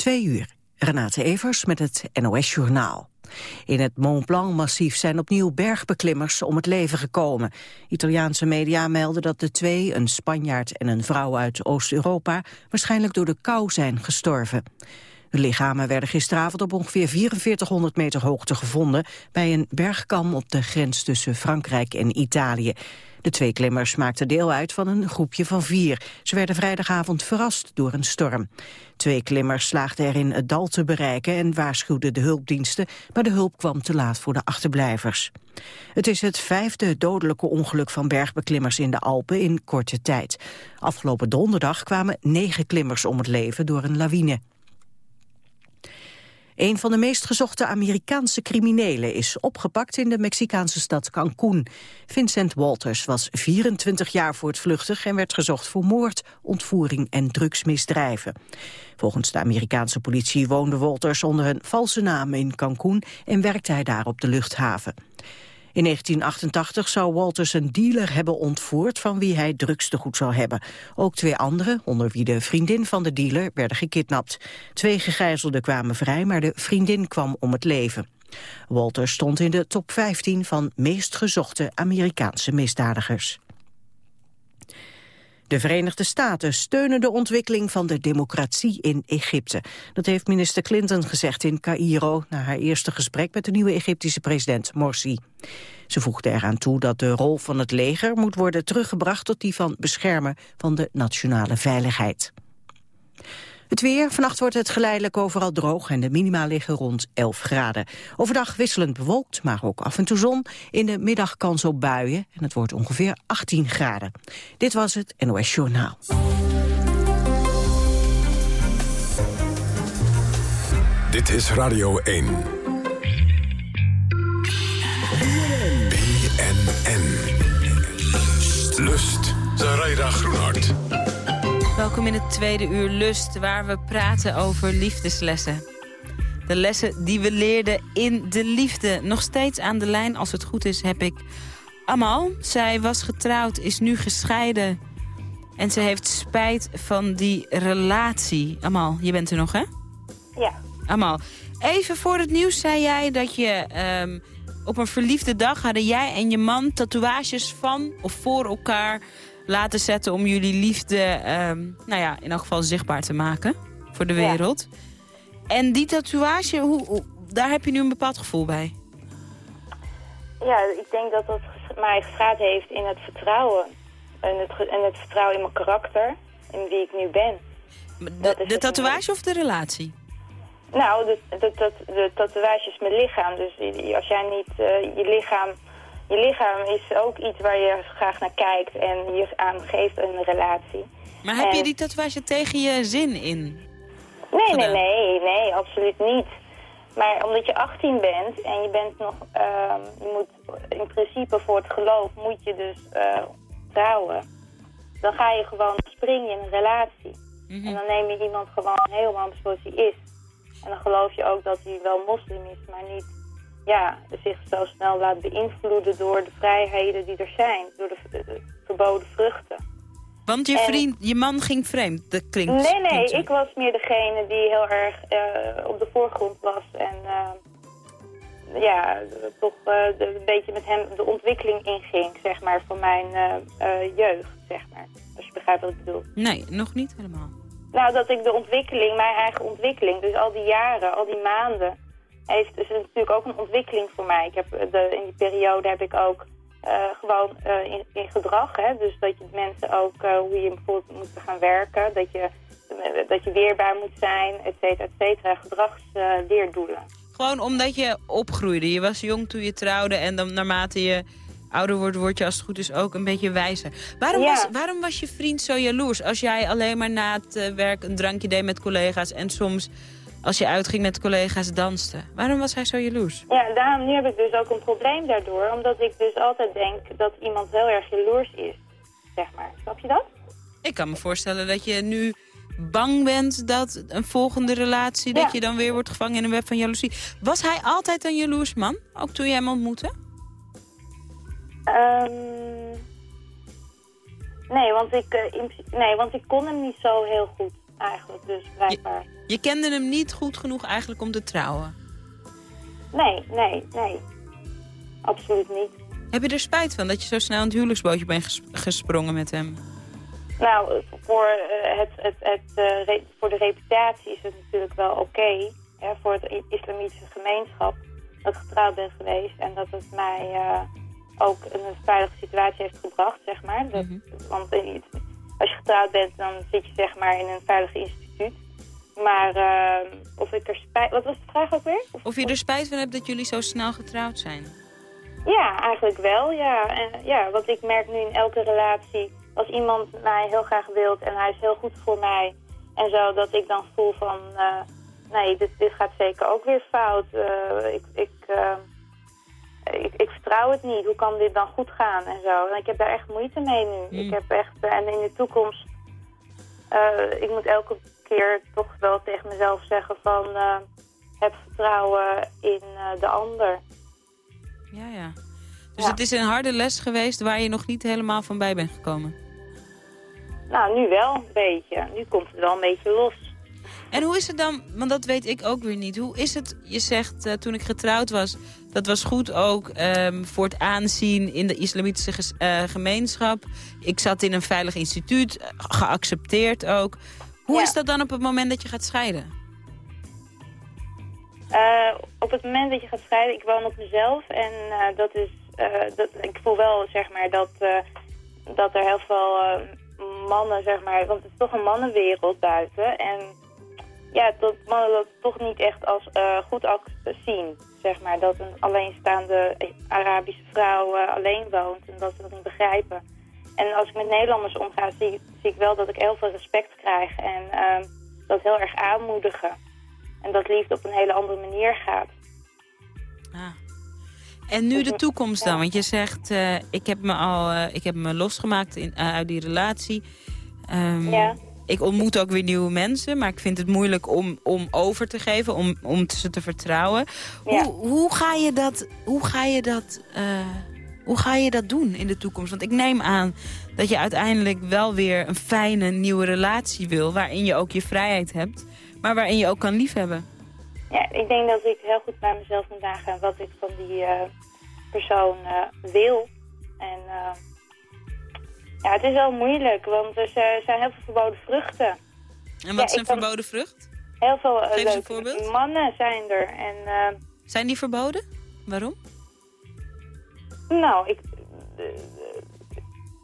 Twee uur. Renate Evers met het NOS Journaal. In het Mont Blanc-massief zijn opnieuw bergbeklimmers om het leven gekomen. Italiaanse media melden dat de twee, een Spanjaard en een vrouw uit Oost-Europa... waarschijnlijk door de kou zijn gestorven. De lichamen werden gisteravond op ongeveer 4400 meter hoogte gevonden... bij een bergkam op de grens tussen Frankrijk en Italië. De twee klimmers maakten deel uit van een groepje van vier. Ze werden vrijdagavond verrast door een storm. Twee klimmers slaagden erin het dal te bereiken en waarschuwden de hulpdiensten, maar de hulp kwam te laat voor de achterblijvers. Het is het vijfde dodelijke ongeluk van bergbeklimmers in de Alpen in korte tijd. Afgelopen donderdag kwamen negen klimmers om het leven door een lawine. Een van de meest gezochte Amerikaanse criminelen is opgepakt in de Mexicaanse stad Cancún. Vincent Walters was 24 jaar voortvluchtig en werd gezocht voor moord, ontvoering en drugsmisdrijven. Volgens de Amerikaanse politie woonde Walters onder een valse naam in Cancún en werkte hij daar op de luchthaven. In 1988 zou Walters een dealer hebben ontvoerd van wie hij drugstegoed zou hebben. Ook twee anderen, onder wie de vriendin van de dealer, werden gekidnapt. Twee gegijzelden kwamen vrij, maar de vriendin kwam om het leven. Walters stond in de top 15 van meest gezochte Amerikaanse misdadigers. De Verenigde Staten steunen de ontwikkeling van de democratie in Egypte. Dat heeft minister Clinton gezegd in Cairo... na haar eerste gesprek met de nieuwe Egyptische president Morsi. Ze voegde eraan toe dat de rol van het leger moet worden teruggebracht... tot die van beschermen van de nationale veiligheid. Het weer. Vannacht wordt het geleidelijk overal droog en de minima liggen rond 11 graden. Overdag wisselend bewolkt, maar ook af en toe zon. In de middag kans op buien en het wordt ongeveer 18 graden. Dit was het NOS Journaal. Dit is Radio 1. BNN. Lust. Zaraida Groenhart. Welkom in het tweede uur Lust, waar we praten over liefdeslessen. De lessen die we leerden in de liefde. Nog steeds aan de lijn, als het goed is, heb ik Amal. Zij was getrouwd, is nu gescheiden. En ze heeft spijt van die relatie. Amal, je bent er nog, hè? Ja. Amal, even voor het nieuws zei jij dat je... Ehm, op een verliefde dag hadden jij en je man tatoeages van of voor elkaar laten zetten om jullie liefde, ehm, nou ja, in elk geval zichtbaar te maken voor de wereld. En die tatoeage, hoe, daar heb je nu een bepaald gevoel bij? Ja, ik denk dat dat mij geschaad heeft in het vertrouwen. En het, en het vertrouwen in mijn karakter, in wie ik nu ben. De, de tatoeage of de relatie? Nou, de, de, de, de tatoeage is mijn lichaam. Dus als jij niet uh, je lichaam je lichaam is ook iets waar je graag naar kijkt en je aan geeft een relatie. Maar heb je die tatoeage tegen je zin in? Nee, nee, nee, nee, absoluut niet. Maar omdat je 18 bent en je bent nog, uh, je moet in principe voor het geloof moet je dus uh, trouwen. Dan ga je gewoon springen in een relatie. Mhm. En dan neem je iemand gewoon helemaal zoals hij is. En dan geloof je ook dat hij wel moslim is, maar niet ja, zich zo snel laat beïnvloeden door de vrijheden die er zijn. Door de, verboden vruchten. Want je vriend, je man ging vreemd, dat klinkt... Nee, nee, ik was meer degene die heel erg uh, op de voorgrond was. En uh, ja, toch uh, een beetje met hem de ontwikkeling inging, zeg maar, van mijn jeugd, zeg maar. Als je begrijpt wat ik bedoel. Nee, nog niet helemaal. Nou, dat ik de ontwikkeling, mijn eigen ontwikkeling, dus al die jaren, al die maanden heeft dus natuurlijk ook een ontwikkeling voor mij. Ik heb de, in die periode heb ik ook uh, gewoon uh, in, in, gedrag. Hè? Dus dat je mensen ook, uh, hoe je bijvoorbeeld moet gaan werken. Dat je, dat je weerbaar moet zijn, et cetera, et cetera. Gedragsleerdoelen. gewoon omdat je opgroeide. Je was jong toen je trouwde en dan naarmate je ouder wordt, word je als het goed is ook een beetje wijzer. Waarom, was, waarom was je vriend zo jaloers? Als jij alleen maar na het werk een drankje deed met collega's en soms als je uitging met collega's danste. Waarom was hij zo jaloers? Ja, daarom, nu heb ik dus ook een probleem daardoor. Omdat ik dus altijd denk dat iemand heel erg jaloers is. Zeg maar. Snap je dat? Ik kan me voorstellen dat je nu bang bent dat een volgende relatie... dat je dan weer wordt gevangen in een web van jaloezie. Was hij altijd een jaloers man? Ook toen jij hem ontmoette? Um, nee, want ik, uh, nee, want ik kon hem niet zo heel goed eigenlijk, dus blijkbaar. Je kende hem niet goed genoeg eigenlijk om te trouwen? Nee, nee, nee. Absoluut niet. Heb je er spijt van dat je zo snel in het huwelijksbootje bent ges- gesprongen met hem? Nou, voor, eh, het, het, het, eh, voor de reputatie is het natuurlijk wel oké. voor het islamitische gemeenschap dat ik getrouwd ben geweest. En dat het mij eh, ook in een veilige situatie heeft gebracht, zeg maar. Dat, Mhm. Want als je getrouwd bent, dan zit je zeg maar in een veilig instituut. Maar eh, of ik er spijt... Wat was de vraag ook weer? Of- Of je er spijt van hebt dat jullie zo snel getrouwd zijn? Ja, eigenlijk wel, ja. En, ja. Want ik merk nu in elke relatie, als iemand mij heel graag wilt en hij is heel goed voor mij en zo, dat ik dan voel van, eh, nee, dit, dit gaat zeker ook weer fout. Eh, ik, ik, ik, ik vertrouw het niet. Hoe kan dit dan goed gaan en zo? En ik heb daar echt moeite mee nu. Mm. Ik heb echt, en in de toekomst, ik moet elke keer toch wel tegen mezelf zeggen van, eh, heb vertrouwen in eh, de ander. Ja, ja. Dus Ja. het is een harde les geweest waar je nog niet helemaal van bij bent gekomen. Nou, nu wel een beetje. Nu komt het wel een beetje los. En hoe is het dan, want dat weet ik ook weer niet. Hoe is het, je zegt eh, toen ik getrouwd was, dat was goed ook ehm, voor het aanzien in de islamitische gemeenschap. Ik zat in een veilig instituut, geaccepteerd ook. Hoe Ja. is dat dan op het moment dat je gaat scheiden? Eh, op het moment dat je gaat scheiden, ik woon op mezelf. En eh, dat is, eh, dat, ik voel wel, zeg maar, dat, dat er heel veel mannen, zeg maar... Want het is toch een mannenwereld buiten. En ja, dat mannen dat toch niet echt als goed zien. Zeg maar, dat een alleenstaande Arabische vrouw alleen woont en dat ze dat niet begrijpen. En als ik met Nederlanders omga, zie, zie ik wel dat ik heel veel respect krijg en ehm, dat heel erg aanmoedigen. En dat liefde op een hele andere manier gaat. Ah. En nu de toekomst dan? Want je zegt, eh, ik heb me al eh, ik heb me losgemaakt in, eh, uit die relatie. Ehm, Ja. Ik ontmoet ook weer nieuwe mensen, maar ik vind het moeilijk om, om over te geven, om, om ze te vertrouwen. Ja. Hoe, hoe ga je dat, hoe ga je dat, hoe ga je dat doen in de toekomst? Want ik neem aan dat je uiteindelijk wel weer een fijne nieuwe relatie wil, waarin je ook je vrijheid hebt, maar waarin je ook kan liefhebben. Ja, ik denk dat ik heel goed bij mezelf moet nagaan wat ik van die eh, persoon eh, wil. En eh, ja, het is wel moeilijk, want er zijn zijn heel veel verboden vruchten. En wat Ja, is een ik kan- verboden vrucht? Heel veel leuke voorbeeld. mannen zijn er. En Zijn die verboden? Waarom? Nou, ik, eh,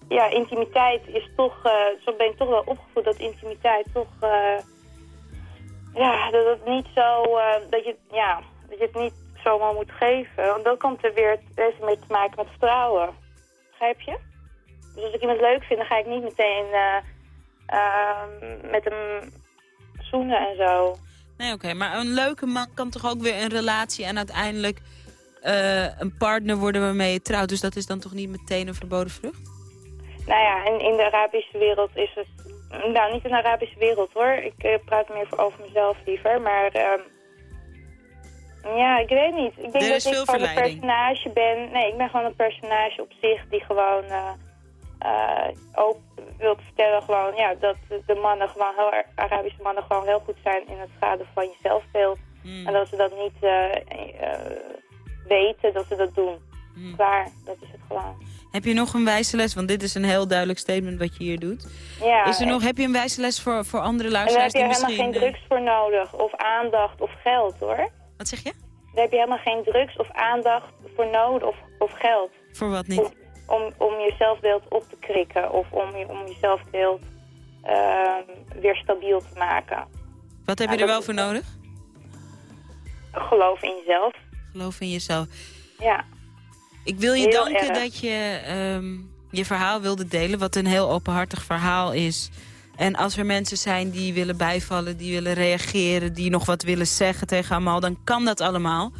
ja, intimiteit is toch, eh, zo ben ik toch wel opgevoed dat intimiteit toch, eh, ja, dat het niet zo, dat je, ja, dat je het niet zomaar moet geven. Want dan komt er weer, het meer te maken met vertrouwen. Begrijp je? Dus als ik iemand leuk vind, dan ga ik niet meteen eh, ehm, met hem zoenen en zo. Nee, oké. Maar een leuke man kan toch ook weer een relatie en uiteindelijk eh, een partner worden waarmee je trouwt. Dus dat is dan toch niet meteen een verboden vrucht? Nou ja, in, in de Arabische wereld is het... Nou, niet in de Arabische wereld hoor. Ik eh, praat meer voor over mezelf liever. Maar ehm, ja, ik weet niet. Ik denk Er dat ik gewoon een personage ben. Nee, ik ben gewoon een personage op zich die gewoon eh ook wil vertellen gewoon, ja, dat de mannen gewoon heel Arabische mannen gewoon heel goed zijn in het schaden van je zelfbeeld. Hmm. En dat ze dat niet eh, weten dat ze dat doen. Hmm. Klaar, dat is het gewoon. Heb je nog een wijze les? Want dit is een heel duidelijk statement wat je hier doet. Ja, is er nog, heb je een wijze les voor, voor andere En daar luisteraars heb je helemaal geen drugs voor nodig, of aandacht, of geld hoor. wat zeg je? Daar heb je helemaal geen drugs of aandacht voor nodig, of, of geld. Voor wat niet? om, om je zelfbeeld op te krikken, of om om je zelfbeeld ehm, weer stabiel te maken. Wat heb je er wel voor nodig? Geloof in jezelf. Geloof in jezelf. Ja, Ik wil je Heel danken erg. dat je ehm, je verhaal wilde delen, wat een heel openhartig verhaal is. En als er mensen zijn die willen bijvallen, die willen reageren, die nog wat willen zeggen tegen Amal, dan kan dat allemaal.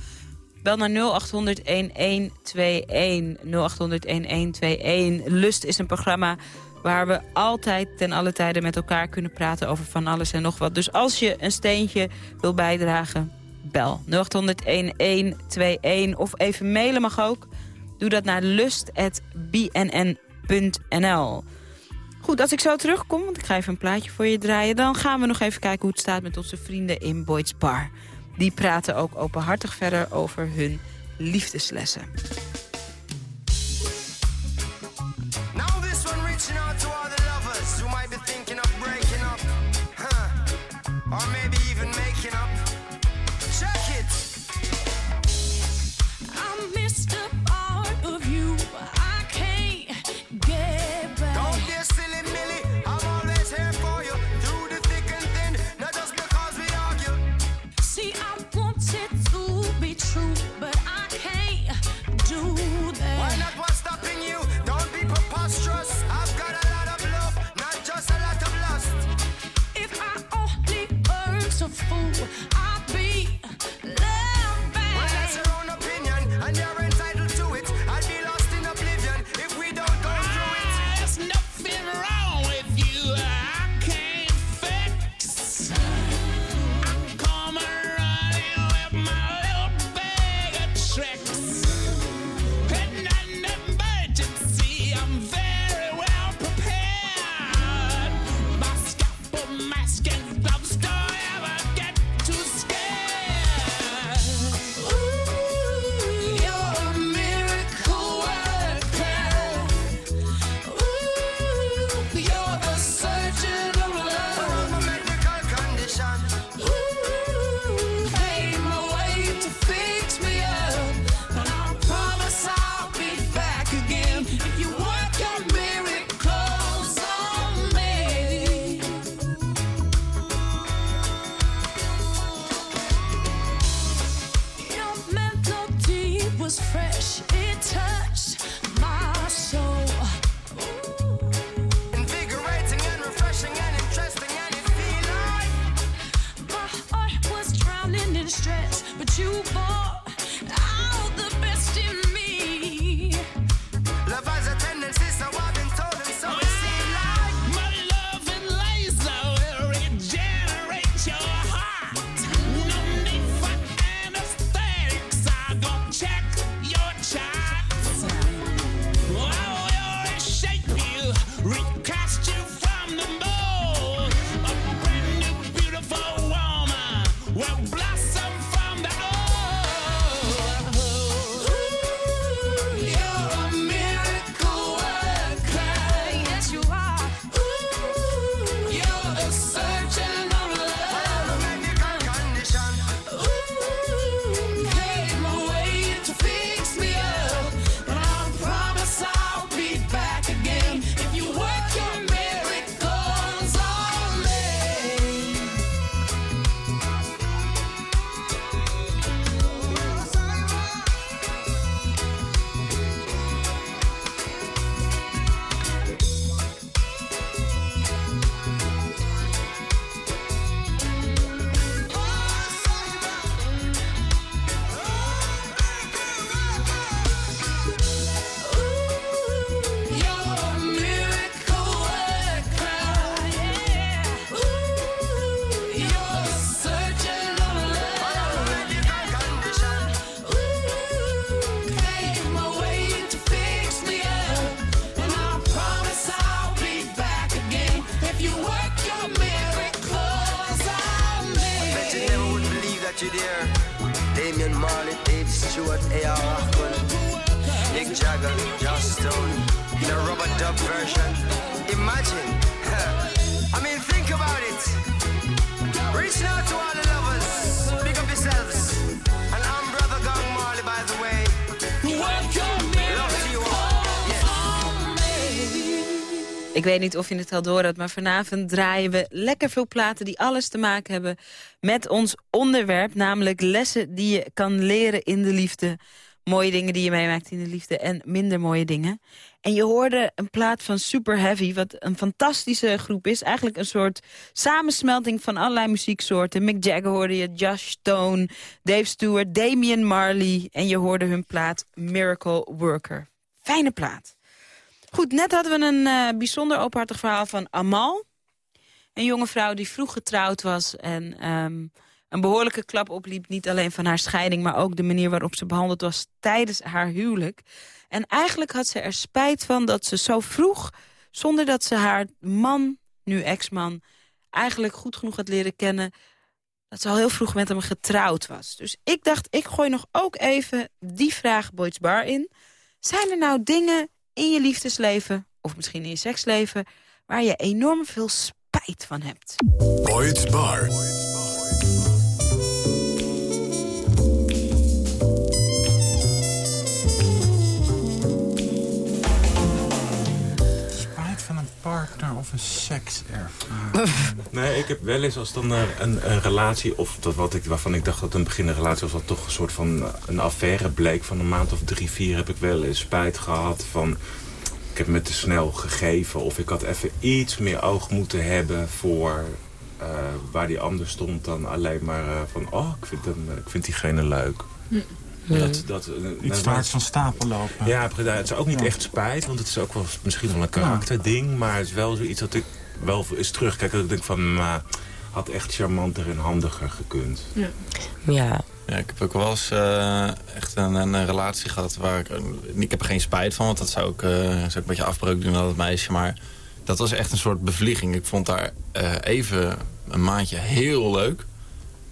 Bel naar 0800 1121 0800 1121. Lust is een programma waar we altijd ten alle tijden met elkaar kunnen praten over van alles en nog wat. Dus als je een steentje wil bijdragen, bel 0800 1121 of even mailen mag ook. Doe dat naar lust.bnn.nl. Goed, als ik zo terugkom, want ik ga even een plaatje voor je draaien... dan gaan we nog even kijken hoe het staat met onze vrienden in Boyd's Bar. Die praten ook openhartig verder over hun liefdeslessen. Weet niet of je het al door had, maar vanavond draaien we lekker veel platen... die alles te maken hebben met ons onderwerp. Namelijk lessen die je kan leren in de liefde. Mooie dingen die je meemaakt in de liefde en minder mooie dingen. En je hoorde een plaat van Super Heavy, wat een fantastische groep is. Eigenlijk een soort samensmelting van allerlei muzieksoorten. Mick Jagger hoorde je, Josh Stone, Dave Stewart, Damian Marley. En je hoorde hun plaat Miracle Worker. Fijne plaat. Goed, net hadden we een eh, bijzonder openhartig verhaal van Amal. Een jonge vrouw die vroeg getrouwd was en ehm, een behoorlijke klap opliep. Niet alleen van haar scheiding, maar ook de manier waarop ze behandeld was tijdens haar huwelijk. En eigenlijk had ze er spijt van dat ze zo vroeg Zonder dat ze haar man, nu ex-man, eigenlijk goed genoeg had leren kennen... dat ze al heel vroeg met hem getrouwd was. Dus ik dacht, ik gooi nog ook even die vraag Bar in. Zijn er nou dingen in je liefdesleven, of misschien in je seksleven... waar je enorm veel spijt van hebt? Boyd's Bar. Een sekservaring. Nee, ik heb wel eens als dan eh, een, een relatie, of dat wat ik, waarvan ik dacht dat een begin een relatie was, dat toch een soort van een affaire bleek van een maand of drie, vier, heb ik wel eens spijt gehad van, ik heb me te snel gegeven of ik had even iets meer oog moeten hebben voor eh, waar die ander stond dan alleen maar eh, van, oh, ik vind, hem, ik vind diegene leuk. Dat, dat, eh, Iets van stapel lopen. ja, het is ook niet Ja. echt spijt, want het is ook wel misschien wel een karakterding. Maar het is wel zoiets dat ik wel eens terugkijk. Dat ik denk van, had echt charmanter en handiger gekund. Ja, Ja, ik heb ook wel eens eh, echt een, een relatie gehad waar ik... Ik heb er geen spijt van, want dat zou ik, eh, zou ik een beetje afbreuk doen aan het meisje. Maar dat was echt een soort bevlieging. Ik vond haar eh, even een maandje heel leuk.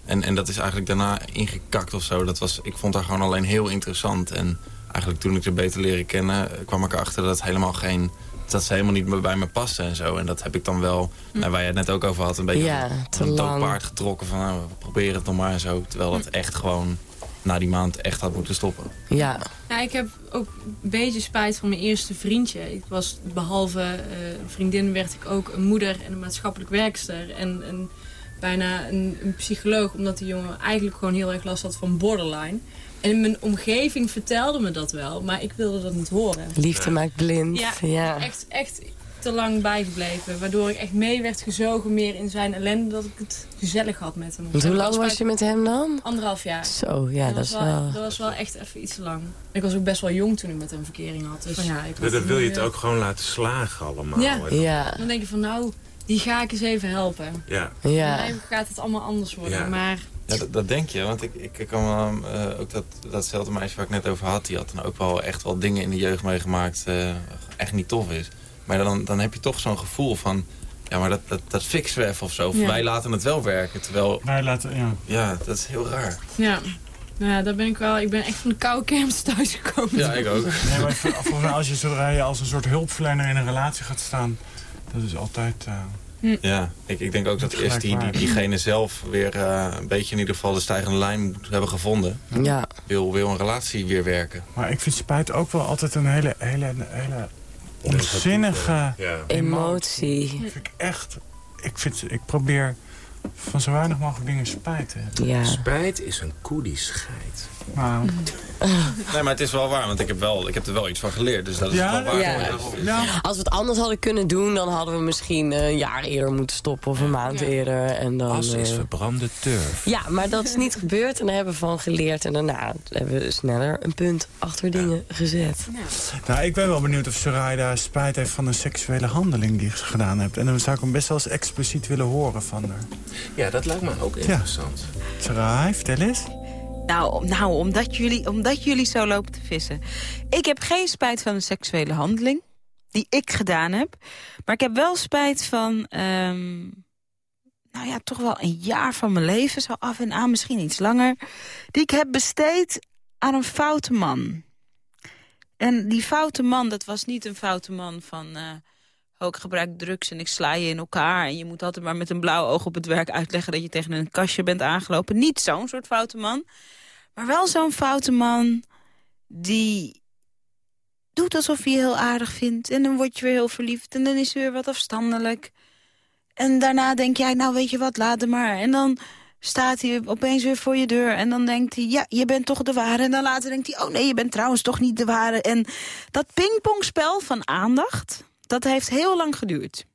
En, en dat is eigenlijk daarna ingekakt of zo. Dat was, ik vond haar gewoon alleen heel interessant. En eigenlijk toen ik haar beter leren kennen... eh, kwam ik erachter dat het helemaal geen... Dat ze helemaal niet bij me paste en zo. En dat heb ik dan wel, nou, waar je het net ook over had... een beetje Ja, van- een lang. doodpaard getrokken. Van nou, we proberen het nog maar en zo. Terwijl dat echt gewoon na die maand echt had moeten stoppen. ja. Ja, ik heb ook een beetje spijt van mijn eerste vriendje. Ik was behalve eh, vriendin werd ik ook een moeder en een maatschappelijk werkster. En een, bijna een, een psycholoog, omdat die jongen eigenlijk gewoon heel erg last had van borderline. En in mijn omgeving vertelde me dat wel, maar ik wilde dat niet horen. Liefde maakt blind. Ja, Ja. echt, echt te lang bijgebleven. Waardoor ik echt mee werd gezogen meer in zijn ellende dat ik het gezellig had met hem. Want hoe lang was je met hem dan? Anderhalf jaar. Zo, ja, dat was is wel... Dat was wel echt even iets te lang. Ik was ook best wel jong toen ik met hem verkering had. Dus ja, ik Dan was wil je het eh, ook gewoon laten slagen allemaal. Ja, Dan denk je van nou, die ga ik eens even helpen. ja. ja. En dan gaat het allemaal anders worden. Ja. Maar Ja, dat, dat denk je. Want ik, ik, kan wel, eh, ook dat, datzelfde meisje waar ik net over had... die had dan ook wel echt wel dingen in de jeugd meegemaakt... eh echt niet tof is. Maar dan, dan heb je toch zo'n gevoel van... ja, maar dat, dat, dat fixen we even of zo. Of Ja. wij laten het wel werken. Terwijl, Wij laten, ja. ja, dat is heel raar. ja, nou ja, daar ben ik wel. Ik ben echt van de koude kermis thuisgekomen. Ja, ik ook. Nee, maar volgens mij als je zodra je als een soort hulpverlener in een relatie gaat staan... dat is altijd... eh, Ja, ik, ik denk ook dat eerst die, diegene zelf weer eh, een beetje in ieder geval de stijgende lijn moet hebben gevonden. ja. Wil, wil een relatie weer werken. maar ik vind spijt ook wel altijd een hele, hele, hele onzinnige... Ja. Emotie. Vind ik echt... Ik, vind, ik probeer van zo weinig mogelijk dingen spijt te hebben. Ja. Spijt is een koe die Nou, Nee, maar het is wel waar, want ik heb, wel, ik heb er wel iets van geleerd. Dus dat is Ja? wel waar. Ja. ja, Als we het anders hadden kunnen doen, dan hadden we misschien eh, een jaar eerder moeten stoppen of een maand Ja. eerder. En dan, As is eh, verbrande turf. ja, maar dat is niet gebeurd en daar hebben we van geleerd. En daarna hebben we sneller een punt achter dingen gezet. Nou, ik ben wel benieuwd of Soraya spijt heeft van een seksuele handeling die ze gedaan heeft. En dan zou ik hem best wel eens expliciet willen horen van haar. Ja, dat lijkt me ook interessant. Soraya, vertel eens. Nou, nou omdat, jullie, omdat jullie zo lopen te vissen. Ik heb geen spijt van een seksuele handeling die ik gedaan heb. Maar ik heb wel spijt van, ehm, nou ja, toch wel een jaar van mijn leven, zo af en aan, misschien iets langer, die ik heb besteed aan een foute man. En die foute man, dat was niet een foute man van... eh, ik gebruik drugs en ik sla je in elkaar... en je moet altijd maar met een blauw oog op het werk uitleggen... dat je tegen een kastje bent aangelopen. Niet zo'n soort foute man. Maar wel zo'n foute man die doet alsof hij je heel aardig vindt. En dan word je weer heel verliefd en dan is hij weer wat afstandelijk. En daarna denk jij, nou weet je wat, laat hem maar. En dan staat hij opeens weer voor je deur. En dan denkt hij, ja, je bent toch de ware. En dan later denkt hij, oh nee, je bent trouwens toch niet de ware. En dat pingpongspel van aandacht, dat heeft heel lang geduurd.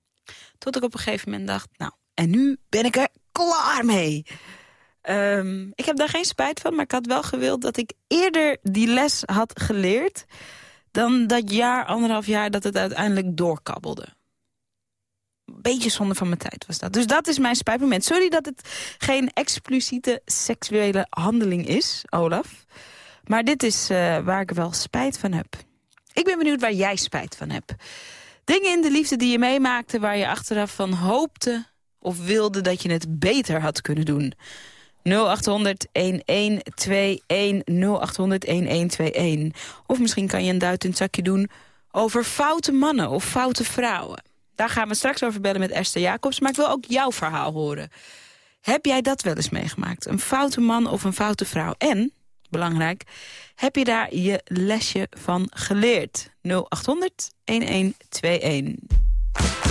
Tot ik op een gegeven moment dacht, nou, en nu ben ik er klaar mee. Ehm, ik heb daar geen spijt van, maar ik had wel gewild dat ik eerder die les had geleerd... dan dat jaar, anderhalf jaar, dat het uiteindelijk doorkabbelde. Beetje zonde van mijn tijd was dat. Dus dat is mijn spijtmoment. Sorry dat het geen expliciete seksuele handeling is, Olaf. Maar dit is eh, waar ik wel spijt van heb. Ik ben benieuwd waar jij spijt van hebt. Dingen in de liefde die je meemaakte waar je achteraf van hoopte of wilde dat je het beter had kunnen doen. 0800 1121 0800 1121. Of misschien kan je een duit in het zakje doen over foute mannen of foute vrouwen. Daar gaan we straks over bellen met Esther Jacobs, maar ik wil ook jouw verhaal horen. Heb jij dat wel eens meegemaakt? Een foute man of een foute vrouw? En, belangrijk, heb je daar je lesje van geleerd? 0800 1121.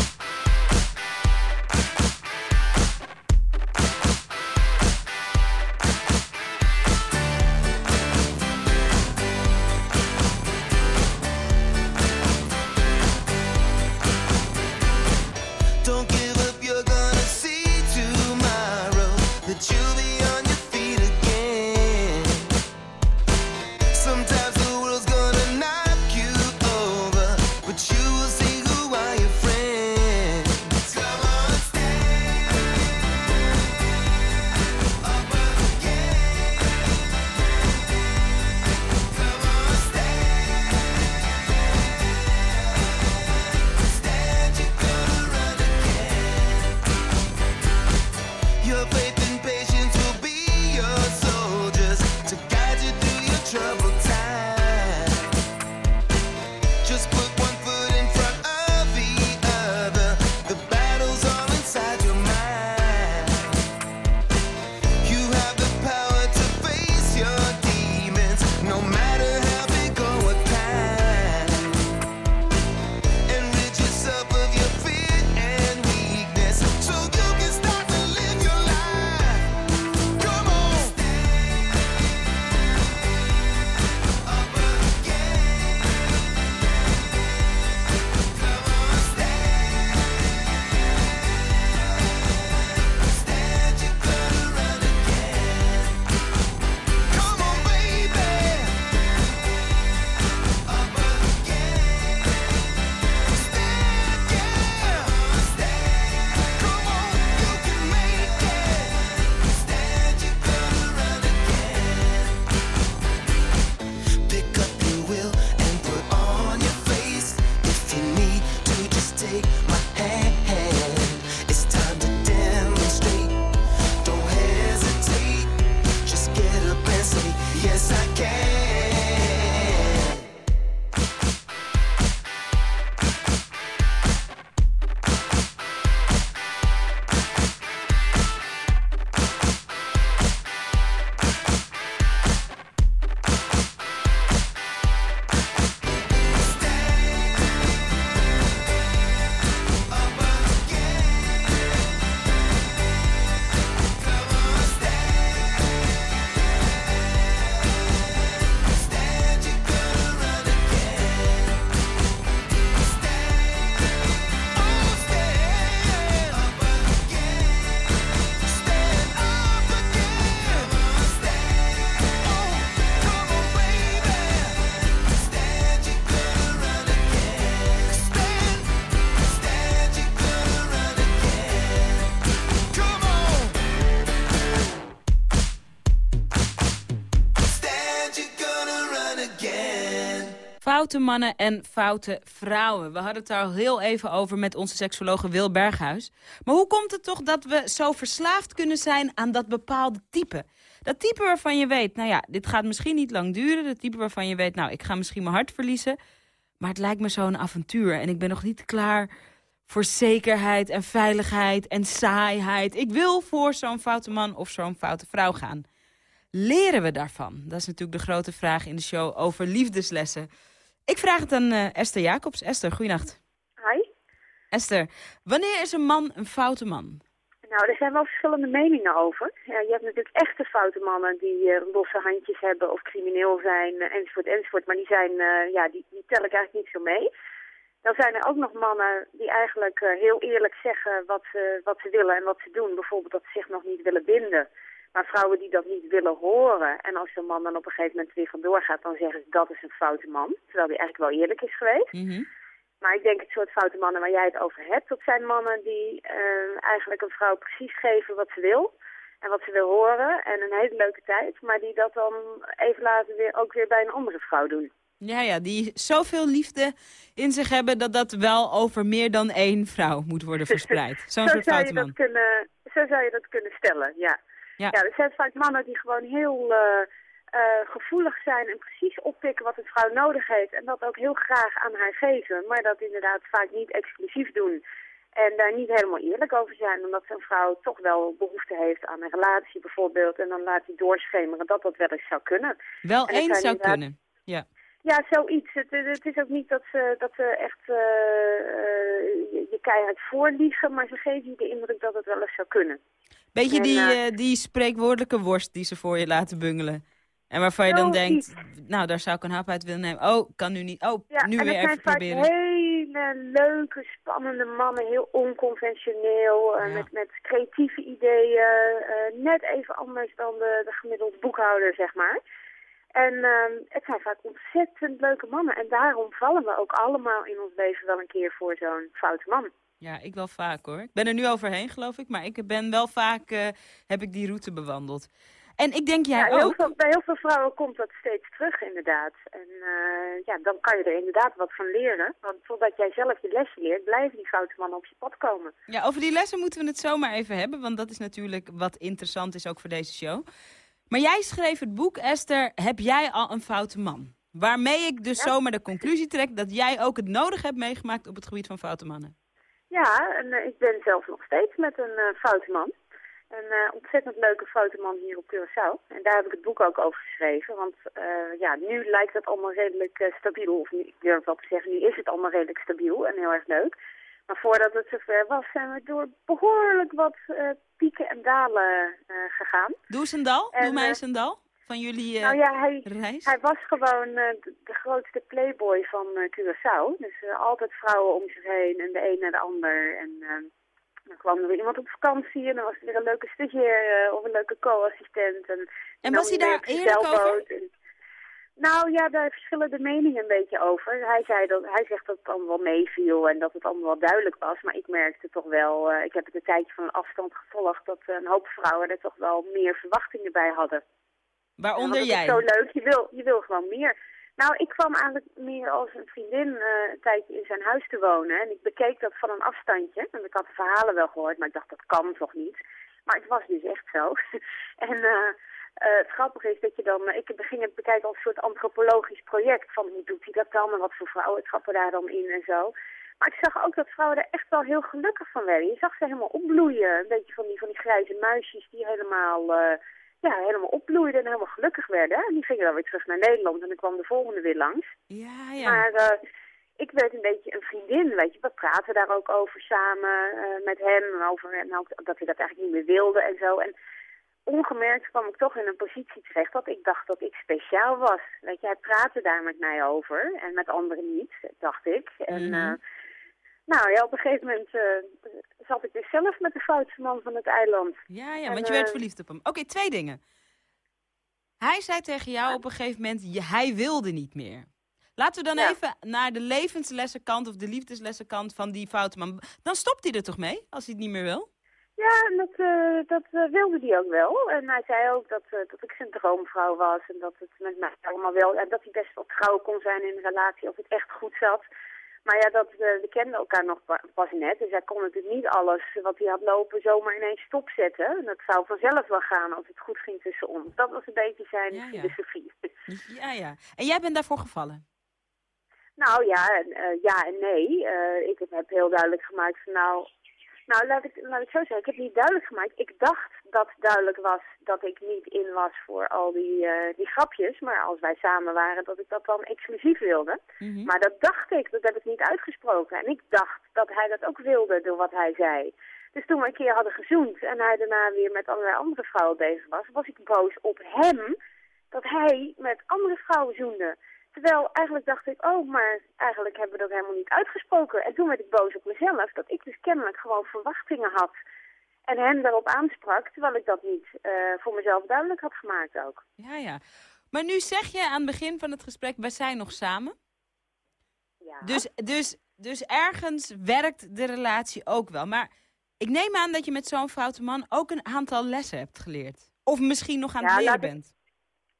Foute mannen en foute vrouwen. We hadden het daar al heel even over met onze seksologe Wil Berghuis. Maar hoe komt het toch dat we zo verslaafd kunnen zijn aan dat bepaalde type? Dat type waarvan je weet, nou ja, dit gaat misschien niet lang duren. Dat type waarvan je weet, nou, ik ga misschien mijn hart verliezen. Maar het lijkt me zo'n avontuur. En ik ben nog niet klaar voor zekerheid en veiligheid en saaiheid. Ik wil voor zo'n foute man of zo'n foute vrouw gaan. Leren we daarvan? Dat is natuurlijk de grote vraag in de show over liefdeslessen. Ik vraag het aan eh, Esther Jacobs. Esther, goeienacht. Hi. Esther, wanneer is een man een foute man? Nou, er zijn wel verschillende meningen over. Ja, je hebt natuurlijk echte foute mannen die eh, losse handjes hebben of crimineel zijn, eh, enzovoort, enzovoort. Maar die, zijn, ja, die, die tel ik eigenlijk niet zo mee. Dan zijn er ook nog mannen die eigenlijk heel eerlijk zeggen wat ze, wat ze willen en wat ze doen. Bijvoorbeeld dat ze zich nog niet willen binden. Maar vrouwen die dat niet willen horen. En als zo'n man dan op een gegeven moment weer vandoor gaat, dan zeggen ze dat is een foute man. Terwijl die eigenlijk wel eerlijk is geweest. Maar ik denk het soort foute mannen waar jij het over hebt, dat zijn mannen die eh, eigenlijk een vrouw precies geven wat ze wil. En wat ze wil horen en een hele leuke tijd. Maar die dat dan even later weer, ook weer bij een andere vrouw doen. Ja, ja, die zoveel liefde in zich hebben dat dat wel over meer dan één vrouw moet worden verspreid. Zo'n zo soort foute dat man. kunnen, Zo zou je dat kunnen stellen, ja. Ja. Ja, er zijn vaak mannen die gewoon heel eh, eh, gevoelig zijn en precies oppikken wat een vrouw nodig heeft. En dat ook heel graag aan haar geven, maar dat inderdaad vaak niet exclusief doen. En daar niet helemaal eerlijk over zijn, omdat zo'n vrouw toch wel behoefte heeft aan een relatie bijvoorbeeld. En dan laat hij doorschemeren dat dat wel eens zou kunnen. Wel eens zou inderdaad- kunnen. Ja. Ja, zoiets. Het, het is ook niet dat ze, dat ze echt eh, eh, je, je keihard voorliegen, maar ze geven je de indruk dat het wel eens zou kunnen. Beetje En, die, eh, die spreekwoordelijke worst die ze voor je laten bungelen. En waarvan je dan denkt, nou, daar zou ik een hap uit willen nemen. Oh, kan nu niet. Oh, Ja, nu weer even proberen. hele leuke, spannende mannen, heel onconventioneel, Ja. met, met creatieve ideeën, net even anders dan de, de gemiddelde boekhouder, zeg maar. En ehm, het zijn vaak ontzettend leuke mannen. En daarom vallen we ook allemaal in ons leven wel een keer voor zo'n foute man. Ja, ik wel vaak hoor. Ik ben er nu overheen, geloof ik. Maar ik ben wel vaak, eh, heb ik die route bewandeld. En ik denk jij Ja, heel ook. veel, bij heel veel vrouwen komt dat steeds terug, inderdaad. En eh, ja, dan kan je er inderdaad wat van leren. Want totdat jij zelf je lesje leert, blijven die foute mannen op je pad komen. Ja, over die lessen moeten we het zomaar even hebben. Want dat is natuurlijk wat interessant is ook voor deze show. Maar jij schreef het boek, Esther, Heb jij al een foute man? Waarmee ik dus zomaar de conclusie trek dat jij ook het nodig hebt meegemaakt op het gebied van foute mannen. Ja, en eh, ik ben zelf nog steeds met een eh, foute man. Een eh, ontzettend leuke foute man hier op Curaçao. En daar heb ik het boek ook over geschreven. Want ja, nu lijkt het allemaal redelijk stabiel. Of nu, ik durf wel te zeggen, nu is het allemaal redelijk stabiel en heel erg leuk. Maar voordat het zover was, zijn we door behoorlijk wat eh, pieken en dalen eh, gegaan. Doe eens een dal. En, Doe mij eh, eens een dal van jullie nou ja, hij, reis. hij was gewoon de, de grootste playboy van Curaçao. Dus altijd vrouwen om zich heen en de een naar de ander. En eh, dan kwam er weer iemand op vakantie en dan was er weer een leuke stagiair of een leuke co-assistent. En, En was hij daar eerlijk over? zeilboot. En- nou ja, daar verschillen de meningen een beetje over. Hij, zei dat, hij zegt dat het allemaal wel meeviel en dat het allemaal wel duidelijk was. Maar ik merkte toch wel, eh, ik heb het een tijdje van een afstand gevolgd, dat een hoop vrouwen er toch wel meer verwachtingen bij hadden. Waaronder jij. Dat is zo leuk, je wil, je wil gewoon meer. Nou, ik kwam eigenlijk meer als een vriendin eh, een tijdje in zijn huis te wonen. En ik bekeek dat van een afstandje. En ik had de verhalen wel gehoord, maar ik dacht dat kan toch niet. Maar het was dus echt zo. en eh, eh, het grappige is dat je dan... ik begin het bekijken als een soort antropologisch project. Van hoe doet hij dat dan en wat voor vrouwen trappen daar dan in en zo. Maar ik zag ook dat vrouwen er echt wel heel gelukkig van werden. Je zag ze helemaal opbloeien. Een beetje van die, van die grijze muisjes die helemaal... eh, ja, helemaal opbloeiden en helemaal gelukkig werden. En die gingen dan weer terug naar Nederland en dan kwam de volgende weer langs. Ja, ja. Maar eh, ik werd een beetje een vriendin, weet je. We praten daar ook over samen eh, met hem. Over, en ook dat hij dat eigenlijk niet meer wilde en zo. En ongemerkt kwam ik toch in een positie terecht dat ik dacht dat ik speciaal was. Weet je, hij praatte daar met mij over en met anderen niet, dacht ik. En Mhm. eh, nou ja, op een gegeven moment eh, zat ik dus zelf met de foutste man van het eiland. Ja, ja, En, want je werd eh, verliefd op hem. Oké, twee dingen. Hij zei tegen jou op een gegeven moment, je- hij wilde niet meer. Laten we dan Ja. even naar de levenslessenkant of de liefdeslessenkant van die foute man. Dan stopt hij er toch mee, als hij het niet meer wil? Ja, en dat, eh, dat eh, wilde hij ook wel. En hij zei ook dat, eh, dat ik zijn droomvrouw was en dat het met mij allemaal wel... En dat hij best wel trouw kon zijn in een relatie als het echt goed zat. Maar ja, dat, we kenden elkaar nog pa- pas net. Dus hij kon natuurlijk niet alles wat hij had lopen zomaar ineens stopzetten. En dat zou vanzelf wel gaan als het goed ging tussen ons. Dat was een beetje zijn Ja, ja. filosofie. Ja, ja. En jij bent daarvoor gevallen? Nou ja, en, ja en nee. Ik heb heel duidelijk gemaakt van nou... Nou, laat ik, laat ik zo zeggen. Ik heb niet duidelijk gemaakt. Ik dacht dat duidelijk was dat ik niet in was voor al die, eh, die grapjes. Maar als wij samen waren, dat ik dat dan exclusief wilde. Mhm. Maar dat dacht ik. Dat heb ik niet uitgesproken. En ik dacht dat hij dat ook wilde door wat hij zei. Dus toen we een keer hadden gezoend en hij daarna weer met allerlei andere vrouwen bezig was, was ik boos op hem dat hij met andere vrouwen zoende. Terwijl eigenlijk dacht ik, oh, maar eigenlijk hebben we dat helemaal niet uitgesproken. En toen werd ik boos op mezelf, dat ik dus kennelijk gewoon verwachtingen had. En hem daarop aansprak, terwijl ik dat niet eh, voor mezelf duidelijk had gemaakt ook. Ja, ja. Maar nu zeg je aan het begin van het gesprek, wij zijn nog samen. Ja. Dus, dus, dus ergens werkt de relatie ook wel. Maar ik neem aan dat je met zo'n foute man ook een aantal lessen hebt geleerd. Of misschien nog aan Ja, het leren bent.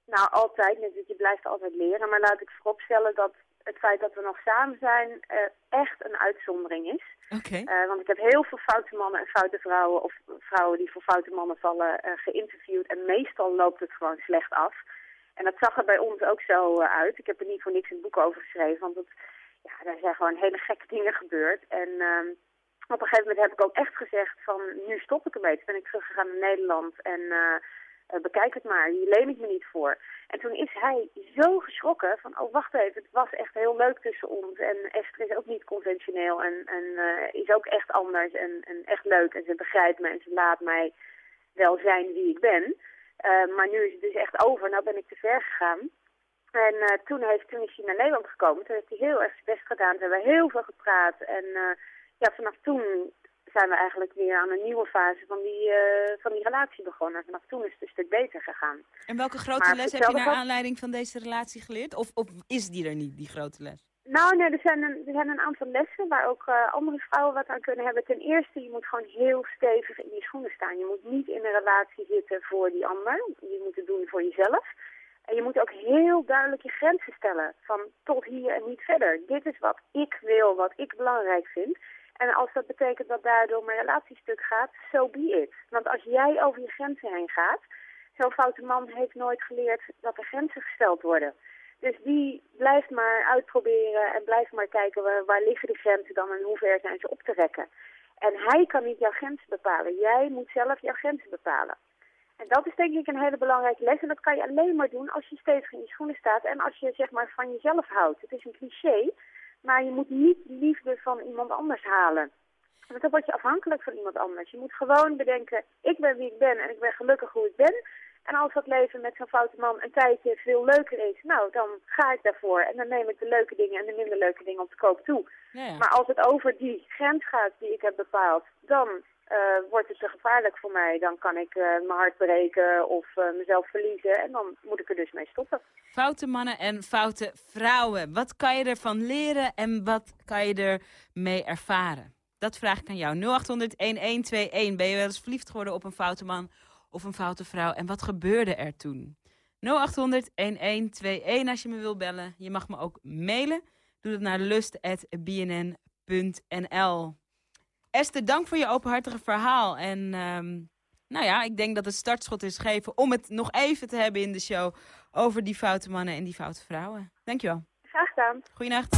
Nou, altijd. Net, je blijft altijd leren. Maar laat ik vooropstellen dat het feit dat we nog samen zijn eh, echt een uitzondering is. Oké. Eh, want ik heb heel veel foute mannen en foute vrouwen, of vrouwen die voor foute mannen vallen, eh, geïnterviewd. En meestal loopt het gewoon slecht af. En dat zag er bij ons ook zo uit. Ik heb er niet voor niks een boek over geschreven, want het, ja, daar zijn gewoon hele gekke dingen gebeurd. En ehm, op een gegeven moment heb ik ook echt gezegd van, nu stop ik ermee. Toen ben ik teruggegaan naar Nederland en bekijk het maar, hier leen ik me niet voor. En toen is hij zo geschrokken van, oh wacht even, het was echt heel leuk tussen ons. En Esther is ook niet conventioneel en, en eh, is ook echt anders en, en echt leuk. En ze begrijpt me en ze laat mij wel zijn wie ik ben. Eh, maar nu is het dus echt over, nou ben ik te ver gegaan. En eh, toen, heeft, toen is hij naar Nederland gekomen. Toen heeft hij heel erg zijn best gedaan. Toen hebben we heel veel gepraat. En eh, ja, vanaf toen zijn we eigenlijk weer aan een nieuwe fase van die, eh, van die relatie begonnen. En vanaf toen is het een stuk beter gegaan. En welke grote Maar les heb je naar aanleiding van deze relatie geleerd? Of, of is die er niet, die grote les? Nou, nee, er zijn, een, er zijn een aantal lessen waar ook eh, andere vrouwen wat aan kunnen hebben. Ten eerste, je moet gewoon heel stevig in je schoenen staan. Je moet niet in een relatie zitten voor die ander. Je moet het doen voor jezelf. En je moet ook heel duidelijk je grenzen stellen. Van tot hier en niet verder. Dit is wat ik wil, wat ik belangrijk vind. En als dat betekent dat daardoor mijn relatiestuk gaat, so be it. Want als jij over je grenzen heen gaat, zo'n foute man heeft nooit geleerd dat er grenzen gesteld worden. Dus die blijft maar uitproberen en blijft maar kijken waar, waar liggen die grenzen dan en hoe ver zijn ze op te rekken. En hij kan niet jouw grenzen bepalen. Jij moet zelf jouw grenzen bepalen. En dat is denk ik een hele belangrijke les. En dat kan je alleen maar doen als je stevig in je schoenen staat en als je zeg maar van jezelf houdt. Het is een cliché, maar je moet niet de liefde van iemand anders halen. Want dan word je afhankelijk van iemand anders. Je moet gewoon bedenken, ik ben wie ik ben en ik ben gelukkig hoe ik ben. En als dat leven met zo'n foute man een tijdje veel leuker is, nou, dan ga ik daarvoor. En dan neem ik de leuke dingen en de minder leuke dingen op de koop toe. Ja, ja. Maar als het over die grens gaat die ik heb bepaald, dan eh, wordt het te gevaarlijk voor mij. Dan kan ik eh, mijn hart breken of eh, mezelf verliezen. En dan moet ik er dus mee stoppen. Foute mannen en foute vrouwen. Wat kan je ervan leren en wat kan je er mee ervaren? Dat vraag ik aan jou. 0800-1121. Ben je wel eens verliefd geworden op een foute man of een foute vrouw? En wat gebeurde er toen? 0800-1121 als je me wil bellen. Je mag me ook mailen. Doe dat naar lust.bnn.nl. Esther, dank voor je openhartige verhaal. En ehm, nou ja, ik denk dat het startschot is gegeven om het nog even te hebben in de show over die foute mannen en die foute vrouwen. Dankjewel. Graag gedaan. Goeienacht.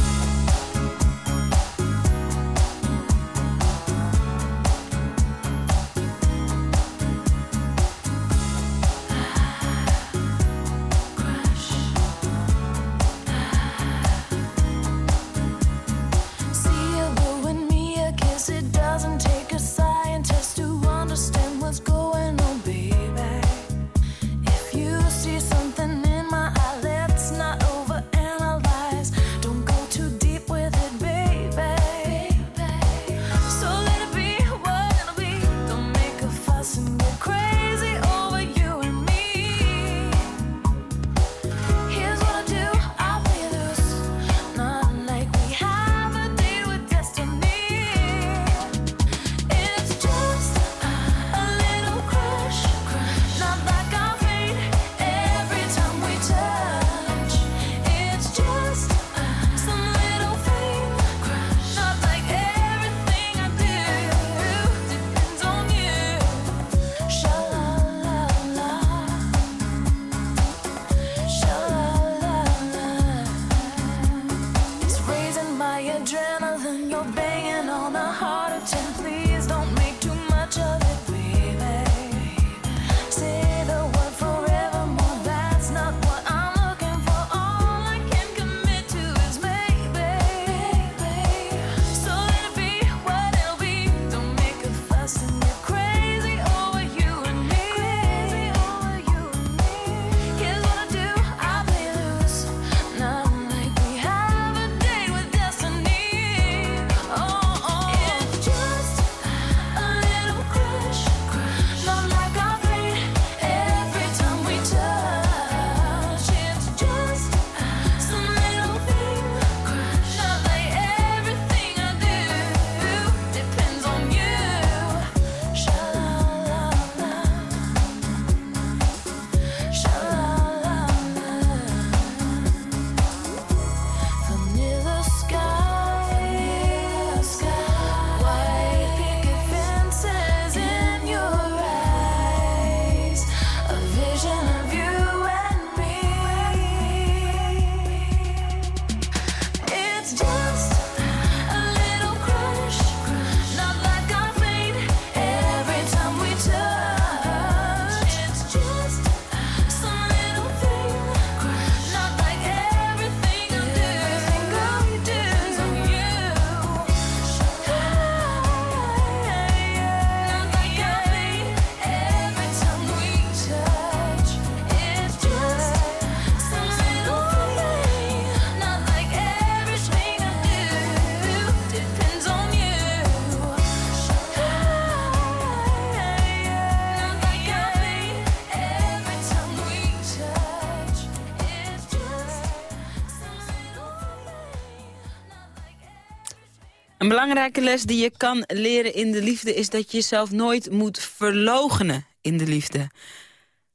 Een belangrijke les die je kan leren in de liefde... is dat je jezelf nooit moet verlogenen in de liefde.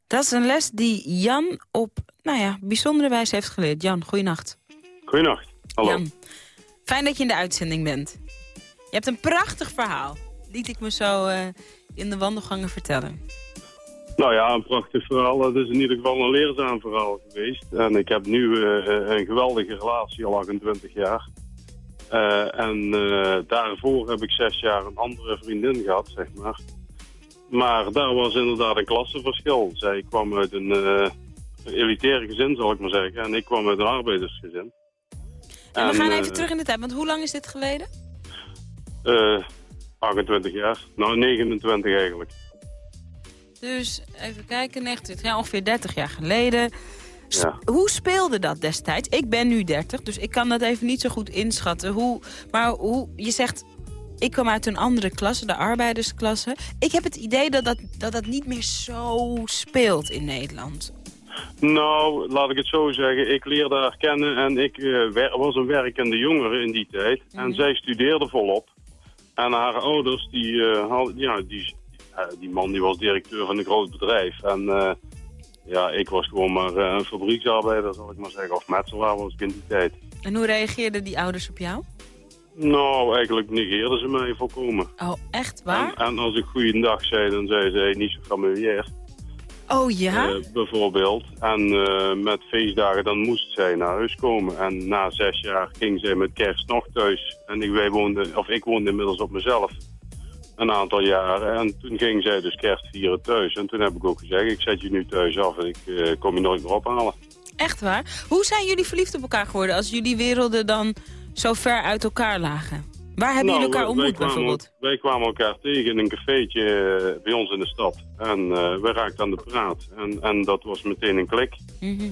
Dat is een les die Jan op, nou ja, bijzondere wijze heeft geleerd. Jan, goeienacht. Goeienacht. Hallo. Jan, fijn dat je in de uitzending bent. Je hebt een prachtig verhaal. Liet ik me zo eh, in de wandelgangen vertellen. Nou ja, een prachtig verhaal. Het is in ieder geval een leerzaam verhaal geweest. En ik heb nu eh, een geweldige relatie, al 28 jaar. Eh, en eh, daarvoor heb ik zes jaar een andere vriendin gehad, zeg maar. Maar daar was inderdaad een klassenverschil. Zij kwam uit een eh elitair gezin, zal ik maar zeggen. En ik kwam uit een arbeidersgezin. En we gaan even terug in de tijd, want hoe lang is dit geleden? eh, 28 jaar. Nou, 29 eigenlijk. Dus even kijken, 29 jaar, ongeveer 30 jaar geleden. Ja. Hoe speelde dat destijds? Ik ben nu 30, dus ik kan dat even niet zo goed inschatten. Hoe, maar hoe, je zegt, ik kwam uit een andere klasse, de arbeidersklasse. Ik heb het idee dat dat, dat, dat niet meer zo speelt in Nederland. Nou, laat ik het zo zeggen. Ik leerde haar kennen en ik eh, was een werkende jongere in die tijd. En zij studeerde volop. En haar ouders, die, eh, hadden, ja, die, eh, die man die was directeur van een groot bedrijf. En ja, ik was gewoon maar eh, een fabrieksarbeider, zal ik maar zeggen. Of metselaar was ik in die tijd. En hoe reageerden die ouders op jou? Nou, eigenlijk negeerden ze mij volkomen. Oh, echt waar? En, en als ik goeiedag zei, dan zei ze hey, niet zo familiair. oh ja? Eh, bijvoorbeeld. En eh, met feestdagen dan moest zij naar huis komen. En na zes jaar ging zij met kerst nog thuis. En ik, wij woonden, of ik woonde inmiddels op mezelf. Een aantal jaren. En toen ging zij dus kerst vieren thuis. En toen heb ik ook gezegd, ik zet je nu thuis af en ik eh, kom je nooit meer ophalen. Echt waar? Hoe zijn jullie verliefd op elkaar geworden als jullie werelden dan zo ver uit elkaar lagen? Waar hebben Nou, jullie elkaar wij- wij ontmoet kwamen- bijvoorbeeld? Wij kwamen elkaar tegen in een cafeetje eh, bij ons in de stad. En eh wij raakten aan de praat. En, en dat was meteen een klik. Mhm.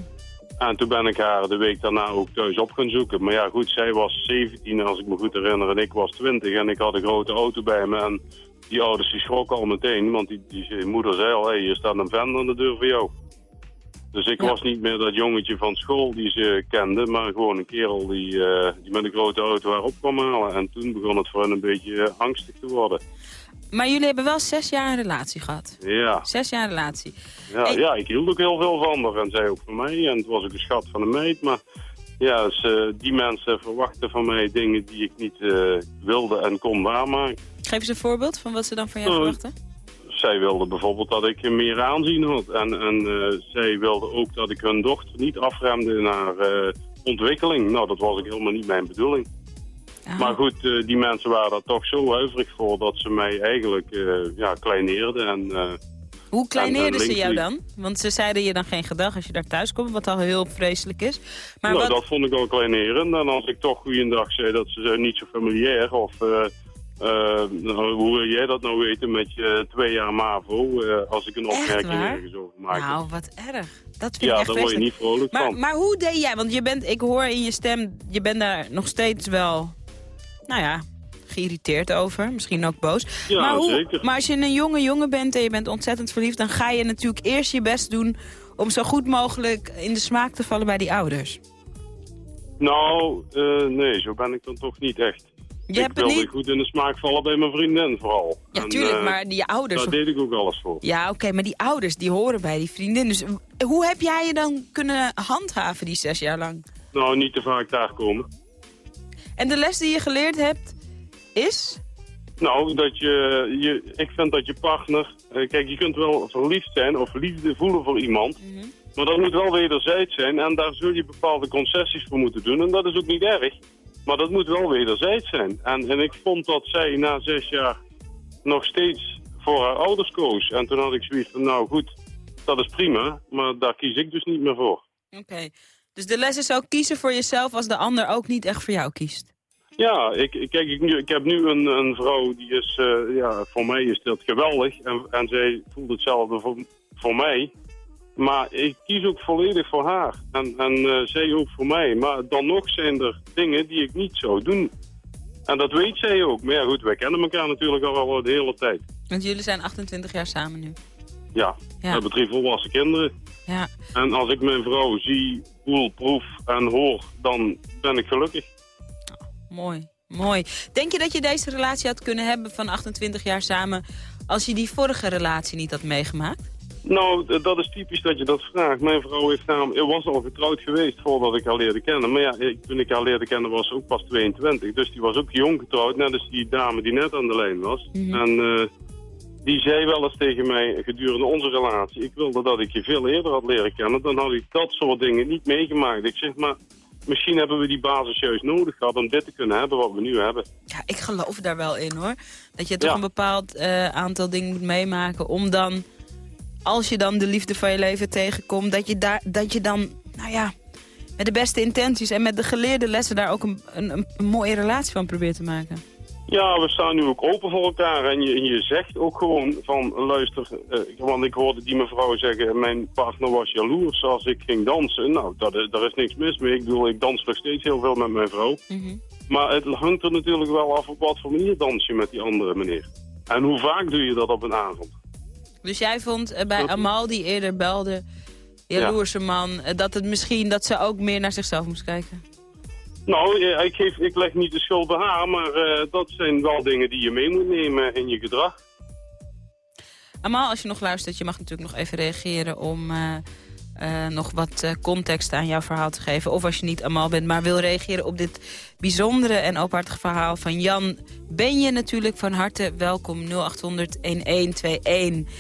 En toen ben ik haar de week daarna ook thuis op gaan zoeken. Maar ja, goed, zij was 17 als ik me goed herinner en ik was 20. En ik had een grote auto bij me en die ouders die schrokken al meteen. Want die, die moeder zei al, hé, hey, hier staat een vent aan de deur voor jou. Dus ik was niet meer dat jongetje van school die ze kende, maar gewoon een kerel die, eh, die met een grote auto haar op kwam halen. En toen begon het voor hen een beetje angstig te worden. Maar jullie hebben wel zes jaar een relatie gehad. Ja, Zes jaar relatie. ja, ja, ik hield ook heel veel van haar en zij ook van mij. En het was ook een schat van een meid, maar ja, dus, eh, die mensen verwachten van mij dingen die ik niet eh, wilde en kon waarmaken. Geef eens een voorbeeld van wat ze dan van jou Oh. verwachten. Zij wilde bijvoorbeeld dat ik meer aanzien had. En, en eh, zij wilde ook dat ik hun dochter niet afremde in haar ontwikkeling. Nou, dat was ook helemaal niet mijn bedoeling. Maar goed, eh, die mensen waren daar toch zo huiverig voor dat ze mij eigenlijk eh, ja, kleineerden. En, eh, Hoe kleineerden en- en ze jou dan? Want ze zeiden je dan geen gedag als je daar thuis komt, wat al heel vreselijk is. Maar nou, wat... dat vond ik wel kleinerend. En als ik toch goeiedag zei dat ze niet zo familiair of... nou, hoe wil jij dat nou weten met je twee jaar MAVO, als ik een opmerking ergens over maak? Nou, wat erg. Dat vind ja, ik echt daar word je niet vrolijk Maar, van. maar hoe deed jij? Want je bent, ik hoor in je stem, je bent daar nog steeds wel, nou ja, geïrriteerd over. Misschien ook boos. Ja, maar, hoe, zeker. maar als je een jonge jongen bent en je bent ontzettend verliefd... dan ga je natuurlijk eerst je best doen om zo goed mogelijk in de smaak te vallen bij die ouders. Nou, eh, nee, zo ben ik dan toch niet echt. Je ik wilde niet- goed in de smaak vallen bij mijn vriendin vooral. Ja, En, tuurlijk, eh, maar die ouders... Daar deed ik ook alles voor. Ja, oké, maar die ouders die horen bij die vriendin. Dus hoe heb jij je dan kunnen handhaven die zes jaar lang? Nou, niet te vaak daar komen. En de les die je geleerd hebt is... Nou, dat je, je, ik vind dat je partner... eh, kijk, je kunt wel verliefd zijn of liefde voelen voor iemand. Mhm. Maar dat moet wel wederzijds zijn. En daar zul je bepaalde concessies voor moeten doen. En dat is ook niet erg. Maar dat moet wel wederzijds zijn. En, en ik vond dat zij na zes jaar nog steeds voor haar ouders koos. En toen had ik zoiets van, nou goed, dat is prima. Maar daar kies ik dus niet meer voor. Oké, dus de les is ook kiezen voor jezelf als de ander ook niet echt voor jou kiest. Ja, ik, kijk, ik, ik heb nu een, een vrouw die is, eh, ja, voor mij is dat geweldig. En, en zij voelt hetzelfde voor, voor mij. Maar ik kies ook volledig voor haar. En, en eh, zij ook voor mij. Maar dan nog zijn er dingen die ik niet zou doen. En dat weet zij ook. Maar ja, goed, wij kennen elkaar natuurlijk al wel de hele tijd. Want jullie zijn 28 jaar samen nu. Ja, Ja. we hebben drie volwassen kinderen. Ja. En als ik mijn vrouw zie, voel, proef en hoor, dan ben ik gelukkig. Mooi. Mooi. Denk je dat je deze relatie had kunnen hebben van 28 jaar samen... als je die vorige relatie niet had meegemaakt? Nou, dat is typisch dat je dat vraagt. Mijn vrouw heeft namelijk, was al getrouwd geweest voordat ik haar leerde kennen. Maar ja, ik, toen ik haar leerde kennen was ze ook pas 22. Dus die was ook jong getrouwd, net als die dame die net aan de lijn was. En eh, die zei wel eens tegen mij gedurende onze relatie... ik wilde dat ik je veel eerder had leren kennen. Dan had ik dat soort dingen niet meegemaakt. Ik zeg, maar misschien hebben we die basis juist nodig gehad... om dit te kunnen hebben wat we nu hebben. Ja, ik geloof daar wel in hoor. Dat je toch Ja. een bepaald eh, aantal dingen moet meemaken om dan... als je dan de liefde van je leven tegenkomt... dat je, daar, dat je dan, nou ja, met de beste intenties... en met de geleerde lessen daar ook een, een, een mooie relatie van probeert te maken. Ja, we staan nu ook open voor elkaar en je, je zegt ook gewoon van luister, eh, want ik hoorde die mevrouw zeggen mijn partner was jaloers als ik ging dansen. Nou, dat is, daar is niks mis mee. Ik bedoel, ik dans nog steeds heel veel met mijn vrouw. Maar het hangt er natuurlijk wel af op wat voor manier dans je met die andere meneer. En hoe vaak doe je dat op een avond? Dus jij vond eh, bij Amal, die eerder belde, jaloerse man... eh, dat het misschien dat ze ook meer naar zichzelf moest kijken? Nou, eh, ik, geef, ik leg niet de schuld bij haar, maar eh, dat zijn wel dingen die je mee moet nemen in je gedrag. Amal, als je nog luistert, je mag natuurlijk nog even reageren om eh, nog wat context aan jouw verhaal te geven. Of als je niet Amal bent, maar wil reageren op dit bijzondere en openhartige verhaal van Jan. Ben je natuurlijk van harte welkom 0800 1121.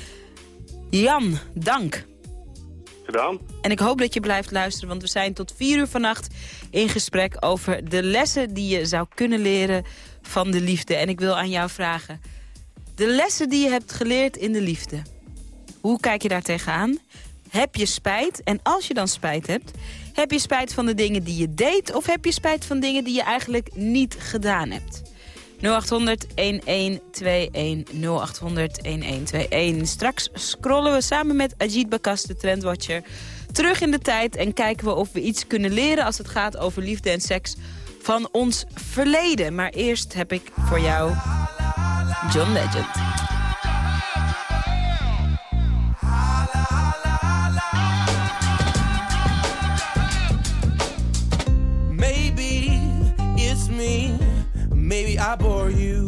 Jan, dank. Gedaan? En ik hoop dat je blijft luisteren, want we zijn tot vier uur vannacht in gesprek over de lessen die je zou kunnen leren van de liefde. En ik wil aan jou vragen, de lessen die je hebt geleerd in de liefde, hoe kijk je daar tegenaan? Heb je spijt? En als je dan spijt hebt, heb je spijt van de dingen die je deed... of heb je spijt van dingen die je eigenlijk niet gedaan hebt? 0800 1121 0800 1121. Straks scrollen we samen met Ajit Bakas, de trendwatcher, terug in de tijd en kijken we of we iets kunnen leren als het gaat over liefde en seks van ons verleden. Maar eerst heb ik voor jou John Legend. I bore you.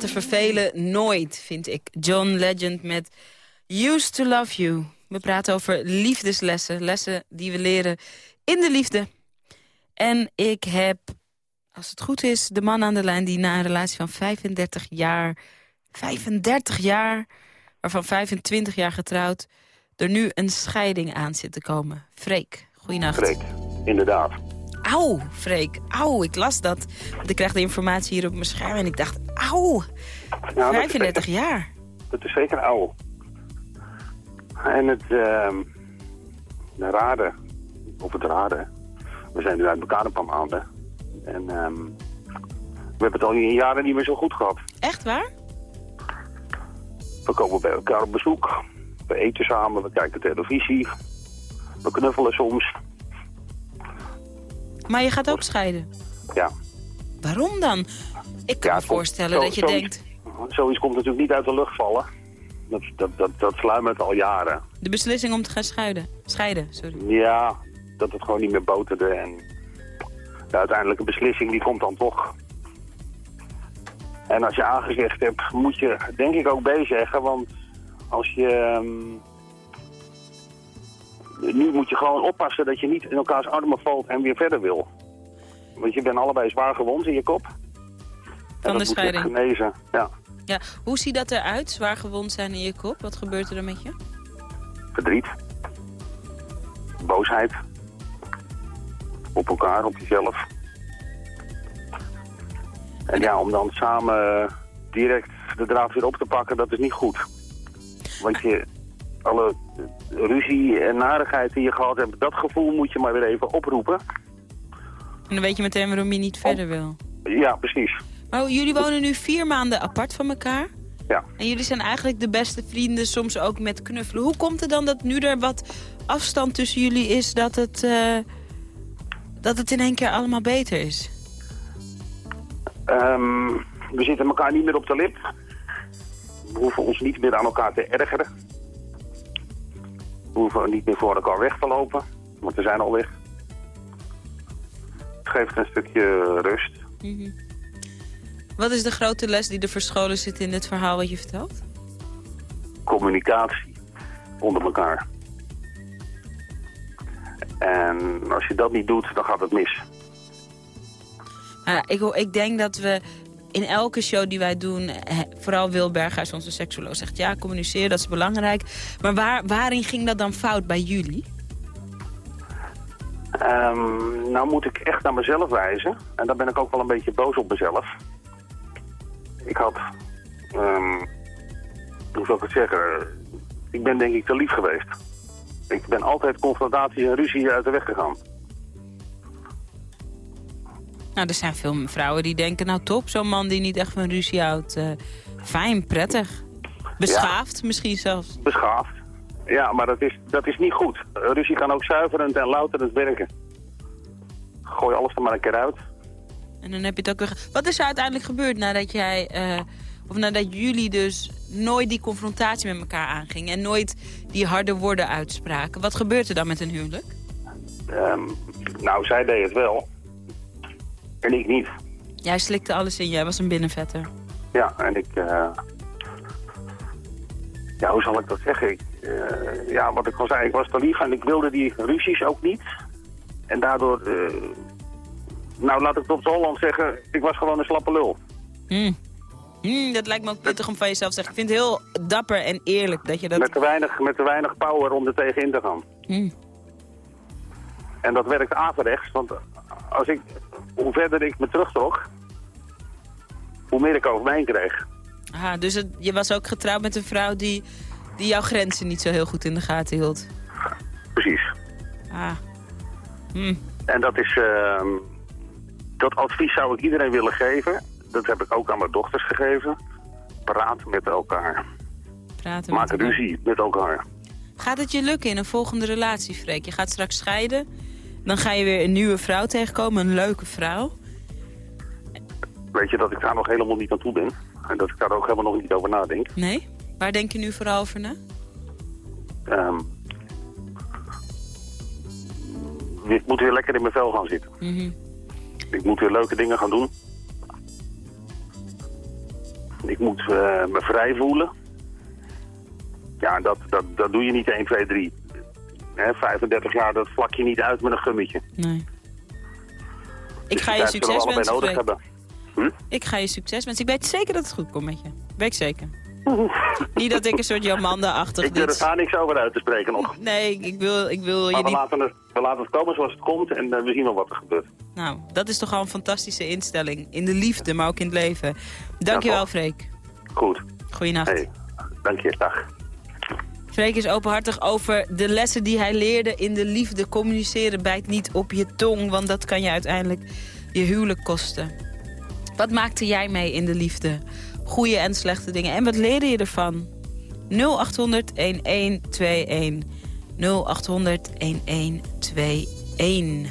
Platen vervelen nooit, vind ik. John Legend met Used to Love You. We praten over liefdeslessen. Lessen die we leren in de liefde. En ik heb, als het goed is, de man aan de lijn... die na een relatie van 35 jaar... 35 jaar, waarvan 25 jaar getrouwd... er nu een scheiding aan zit te komen. Freek, goeienacht. Freek, inderdaad. Auw, Freek, auw, ik las dat. Want ik krijg de informatie hier op mijn scherm en ik dacht, auw, Nou, dat is 35 zeker- jaar. Dat is zeker oude. En het ehm de rare, of het rare, we zijn nu uit elkaar een paar maanden. En ehm, we hebben het al in jaren niet meer zo goed gehad. Echt waar? We komen bij elkaar op bezoek. We eten samen, we kijken televisie. We knuffelen soms. Maar je gaat ook scheiden. Ja. Waarom dan? Ik kan me voorstellen dat je zoiets- denkt... Zoiets komt natuurlijk niet uit de lucht vallen. Dat, dat, dat, dat sluimert al jaren. De beslissing om te gaan scheiden. Scheiden, sorry. Ja, dat het gewoon niet meer boterde. En de uiteindelijke beslissing die komt dan toch. En als je aangezegd hebt, moet je denk ik ook B zeggen. Want als je... ehm, nu moet je gewoon oppassen dat je niet in elkaars armen valt en weer verder wil. Want je bent allebei zwaar gewond in je kop. En Van dat de scheiding. genezen, ja. Ja, hoe ziet dat eruit? Zwaar gewond zijn in je kop? Wat gebeurt er dan met je? Verdriet. Boosheid. Op elkaar, op jezelf. En ja, om dan samen direct de draad weer op te pakken, dat is niet goed. Want je, alle ruzie en narigheid die je gehad hebt, dat gevoel moet je maar weer even oproepen. En dan weet je meteen waarom je niet verder wil. Ja, precies. Maar jullie wonen nu vier maanden apart van elkaar. Ja. En jullie zijn eigenlijk de beste vrienden, soms ook met knuffelen. Hoe komt het dan dat nu er wat afstand tussen jullie is... dat het, eh, dat het in één keer allemaal beter is? Ehm, we zitten elkaar niet meer op de lip. We hoeven ons niet meer aan elkaar te ergeren. We hoeven niet meer voor elkaar weg te lopen, want we zijn al weg. Het geeft een stukje rust. Mhm. Wat is de grote les die er verscholen zit in dit verhaal wat je vertelt? Communicatie onder elkaar. En als je dat niet doet, dan gaat het mis. Nou, ik, ik denk dat we in elke show die wij doen... vooral Wil Berghuis, onze seksoloog, zegt... ja, communiceren, dat is belangrijk. Maar waar, waarin ging dat dan fout bij jullie? Ehm, nou moet ik echt naar mezelf wijzen. En daar ben ik ook wel een beetje boos op mezelf. Ik had... ehm, hoe zou ik het zeggen? Ik ben denk ik te lief geweest. Ik ben altijd confrontaties en ruzie uit de weg gegaan. Nou, er zijn veel vrouwen die denken... nou top, zo'n man die niet echt van ruzie houdt. eh, fijn, prettig. Beschaafd misschien zelfs. Beschaafd. Ja, maar dat is, dat is niet goed. Ruzie kan ook zuiverend en louterend werken. Gooi alles er maar een keer uit. En dan heb je het ook weer... Wat is er uiteindelijk gebeurd nadat jij... eh, of nadat jullie dus nooit die confrontatie met elkaar aangingen... en nooit die harde woorden uitspraken? Wat gebeurt er dan met een huwelijk? Ehm, nou, zij deed het wel. En ik niet. Jij slikte alles in, jij was een binnenvetter. Ja, en ik... eh, Ja, hoe zal ik dat zeggen? Ik, eh, ja, wat ik al zei, ik was te lief en ik wilde die ruzies ook niet. En daardoor... eh, nou, laat ik het op het Holland zeggen, ik was gewoon een slappe lul. Hmm. Hmm, dat lijkt me ook pittig om van jezelf te zeggen. Ik vind het heel dapper en eerlijk dat je dat... Met, te weinig, met te weinig power om er tegenin te gaan. Hmm. En dat werkt averechts, want als ik, hoe verder ik me terugtrok, hoe meer ik over heen kreeg. Aha, dus het- je was ook getrouwd met een vrouw die, die jouw grenzen niet zo heel goed in de gaten hield. Precies. Ah. Hmm. En dat is, ehm, dat advies zou ik iedereen willen geven. Dat heb ik ook aan mijn dochters gegeven. Praat met elkaar. Praten Maak met elkaar. ruzie met elkaar. Gaat het je lukken in een volgende relatie, Freek? Je gaat straks scheiden. Dan ga je weer een nieuwe vrouw tegenkomen, een leuke vrouw. Weet je dat ik daar nog helemaal niet aan toe ben. En dat ik daar ook helemaal nog niet over nadenk. Nee? Waar denk je nu vooral over na? Ehm ik moet weer lekker in mijn vel gaan zitten. Mhm. Ik moet weer leuke dingen gaan doen. Ik moet eh, me vrij voelen. Ja, dat, dat, dat doe je niet 1, 2, 3. Hè, 35 jaar, dat vlak je niet uit met een gummetje. Nee. Ik Dus ga die je succes wensen, nodig Freek. hebben. Hm? Ik ga je succes wensen. Ik weet zeker dat het goed komt met je. Weet ik zeker. niet dat ik een soort Jomanda-achtig Ik durf iets... daar niks over uit te spreken nog. Nee, ik wil, ik wil je we niet... laten, het, we laten het komen zoals het komt en eh, we zien wel wat er gebeurt. Nou, dat is toch al een fantastische instelling. In de liefde, maar ook in het leven. Dankjewel, toch? Freek. Goed. Goeienacht. Hey, dank je, dag. Freek is openhartig over de lessen die hij leerde in de liefde. Communiceren bijt niet op je tong, want dat kan je uiteindelijk je huwelijk kosten. Wat maakte jij mee in de liefde? Goede en slechte dingen. En wat leerde je ervan? 0800 1121. 0800 1121.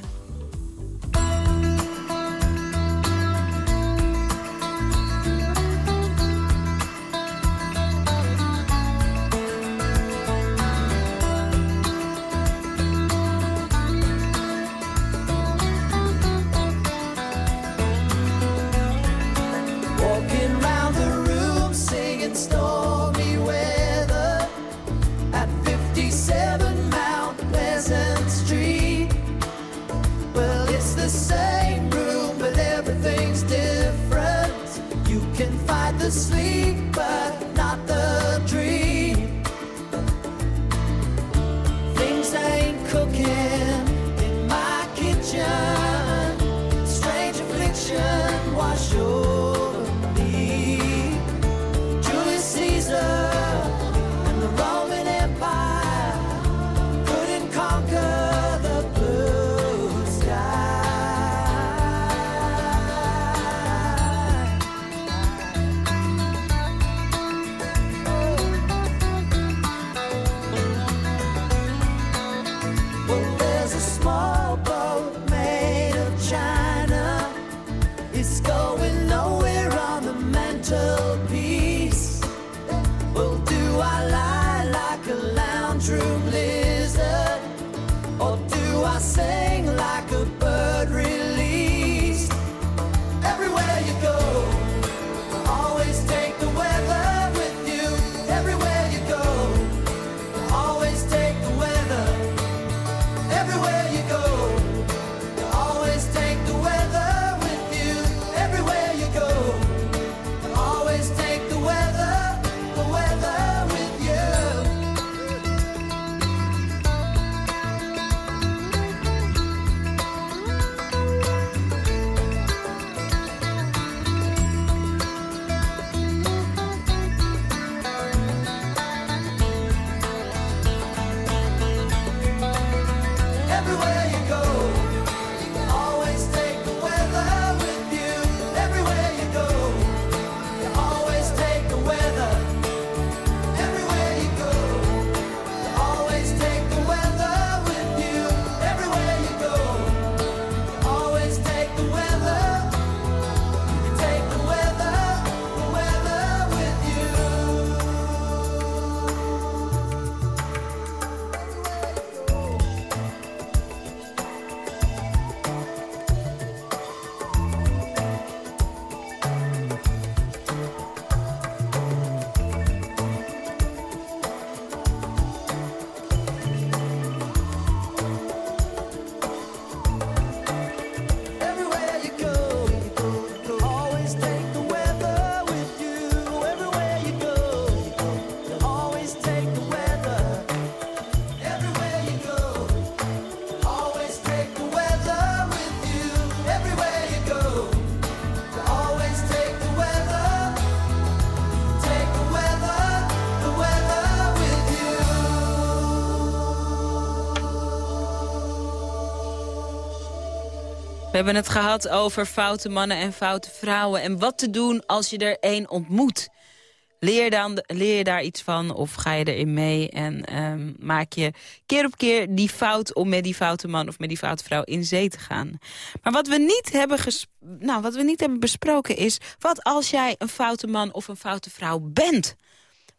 Hebben het gehad over foute mannen en foute vrouwen. En wat te doen als je er één ontmoet. Leer, dan, leer je daar iets van of ga je erin mee... en ehm, maak je keer op keer die fout om met die foute man of met die foute vrouw in zee te gaan. Maar wat we niet hebben, nou, wat we niet hebben besproken is... wat als jij een foute man of een foute vrouw bent?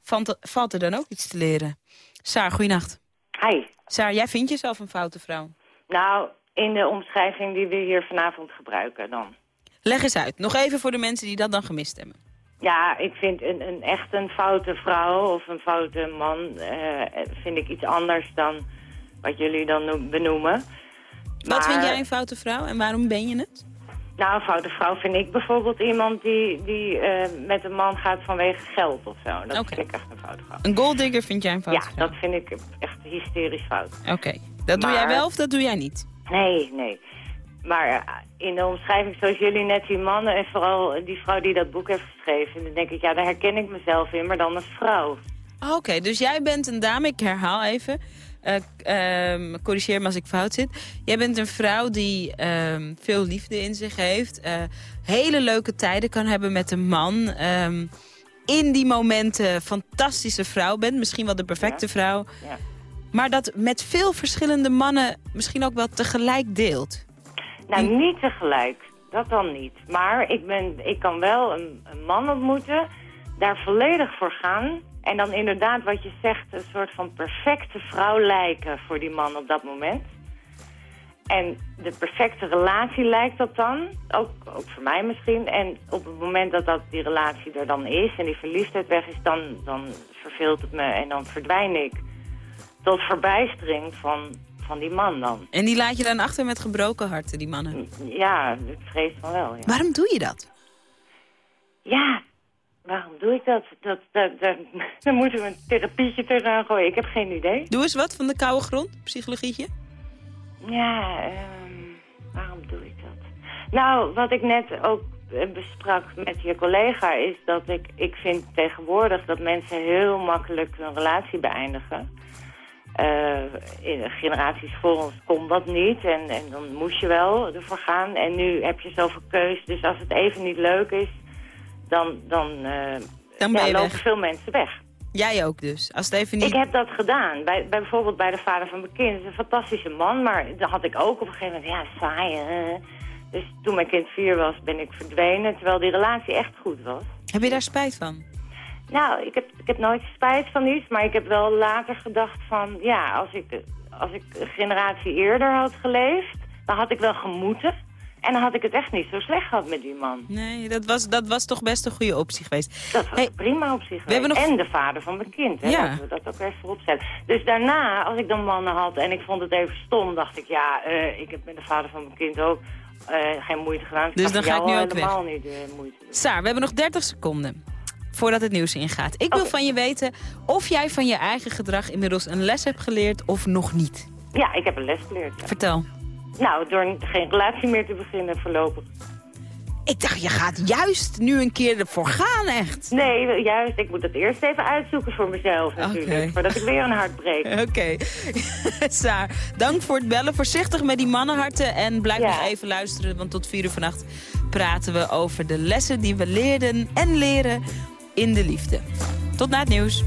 Valt, valt er dan ook iets te leren? Saar, goeienacht. Hi. Saar, jij vindt jezelf een foute vrouw? Nou, in de omschrijving die we hier vanavond gebruiken dan. Leg eens uit. Nog even voor de mensen die dat dan gemist hebben. Ja, ik vind een, een echt een foute vrouw of een foute man... eh, vind ik iets anders dan wat jullie dan no- benoemen. Wat vind jij een foute vrouw en waarom ben je het? Nou, een foute vrouw vind ik bijvoorbeeld iemand die, die eh, met een man gaat vanwege geld of zo. Dat vind ik echt een foute vrouw. Een golddigger vind jij een foute Ja, vrouw? dat vind ik echt hysterisch fout. Oké. Dat doe jij wel of dat doe jij niet? Nee, nee. Maar eh, in de omschrijving zoals jullie net die mannen en vooral die vrouw die dat boek heeft geschreven... dan denk ik, ja, daar herken ik mezelf in, maar dan als vrouw. Ah, Oké, dus jij bent een dame, ik herhaal even. eh, ehm, corrigeer me als ik fout zit. Jij bent een vrouw die ehm, veel liefde in zich heeft. eh, hele leuke tijden kan hebben met een man. ehm, in die momenten fantastische vrouw bent. Misschien wel de perfecte vrouw. Ja. Maar dat met veel verschillende mannen misschien ook wel tegelijk deelt. Nou, niet tegelijk. Dat dan niet. Maar ik, ben, ik kan wel een, een man ontmoeten, daar volledig voor gaan... en dan inderdaad, wat je zegt, een soort van perfecte vrouw lijken voor die man op dat moment. En de perfecte relatie lijkt dat dan, ook, ook voor mij misschien. En op het moment dat, dat die relatie er dan is en die verliefdheid weg is... dan, dan verveelt het me en dan verdwijn ik tot verbijstering van, van die man dan. En die laat je dan achter met gebroken harten, die mannen. Ja, ik vrees van wel, ja. Waarom doe je dat? Ja, waarom doe ik dat? dat, dat, dat dan moeten we een therapietje tegenaan gooien. Ik heb geen idee. Doe eens wat van de koude grond, psychologietje. Ja, ehm, waarom doe ik dat? Nou, wat ik net ook eh, besprak met je collega is dat ik, ik vind tegenwoordig dat mensen heel makkelijk hun relatie beëindigen. Eh, in de generaties voor ons kon dat niet en, en dan moest je wel ervoor gaan. En nu heb je zoveel keus, dus als het even niet leuk is, dan, dan, eh, Dan ja, lopen weg. veel mensen weg. Jij ook dus, als het even niet... Ik heb dat gedaan. Bij, bij bijvoorbeeld bij de vader van mijn kind. Dat is een fantastische man, maar dan had ik ook op een gegeven moment, ja, saai. hè. Dus toen mijn kind vier was, ben ik verdwenen, terwijl die relatie echt goed was. Heb je daar spijt van? Nou, ik heb, ik heb nooit spijt van iets, maar ik heb wel later gedacht van, ja, als ik, als ik een generatie eerder had geleefd, dan had ik wel gemoeten. En dan had ik het echt niet zo slecht gehad met die man. Nee, dat was, dat was toch best een goede optie geweest. Dat was prima op zich. we hebben nog- En de vader van mijn kind. Hè, Ja. Laten we dat ook even vooropstellen. Dus daarna, als ik dan mannen had en ik vond het even stom, dacht ik, ja, eh, ik heb met de vader van mijn kind ook eh, geen moeite gedaan. Dus had dan ga ik nu ook weg. helemaal niet eh, moeite. Saar, we hebben nog 30 seconden voordat het nieuws ingaat. Ik wil van je weten of jij van je eigen gedrag inmiddels een les hebt geleerd of nog niet. Ja, ik heb een les geleerd. ja. Vertel. Nou, door geen relatie meer te beginnen voorlopig. Ik dacht, je gaat juist nu een keer ervoor gaan, echt. Nee, juist. Ik moet het eerst even uitzoeken voor mezelf natuurlijk. Voordat ik weer een hart breek. Oké. Saar, dank voor het bellen. Voorzichtig met die mannenharten. En blijf Ja. nog even luisteren, want tot vier uur vannacht praten we over de lessen die we leerden en leren in de liefde. Tot na het nieuws.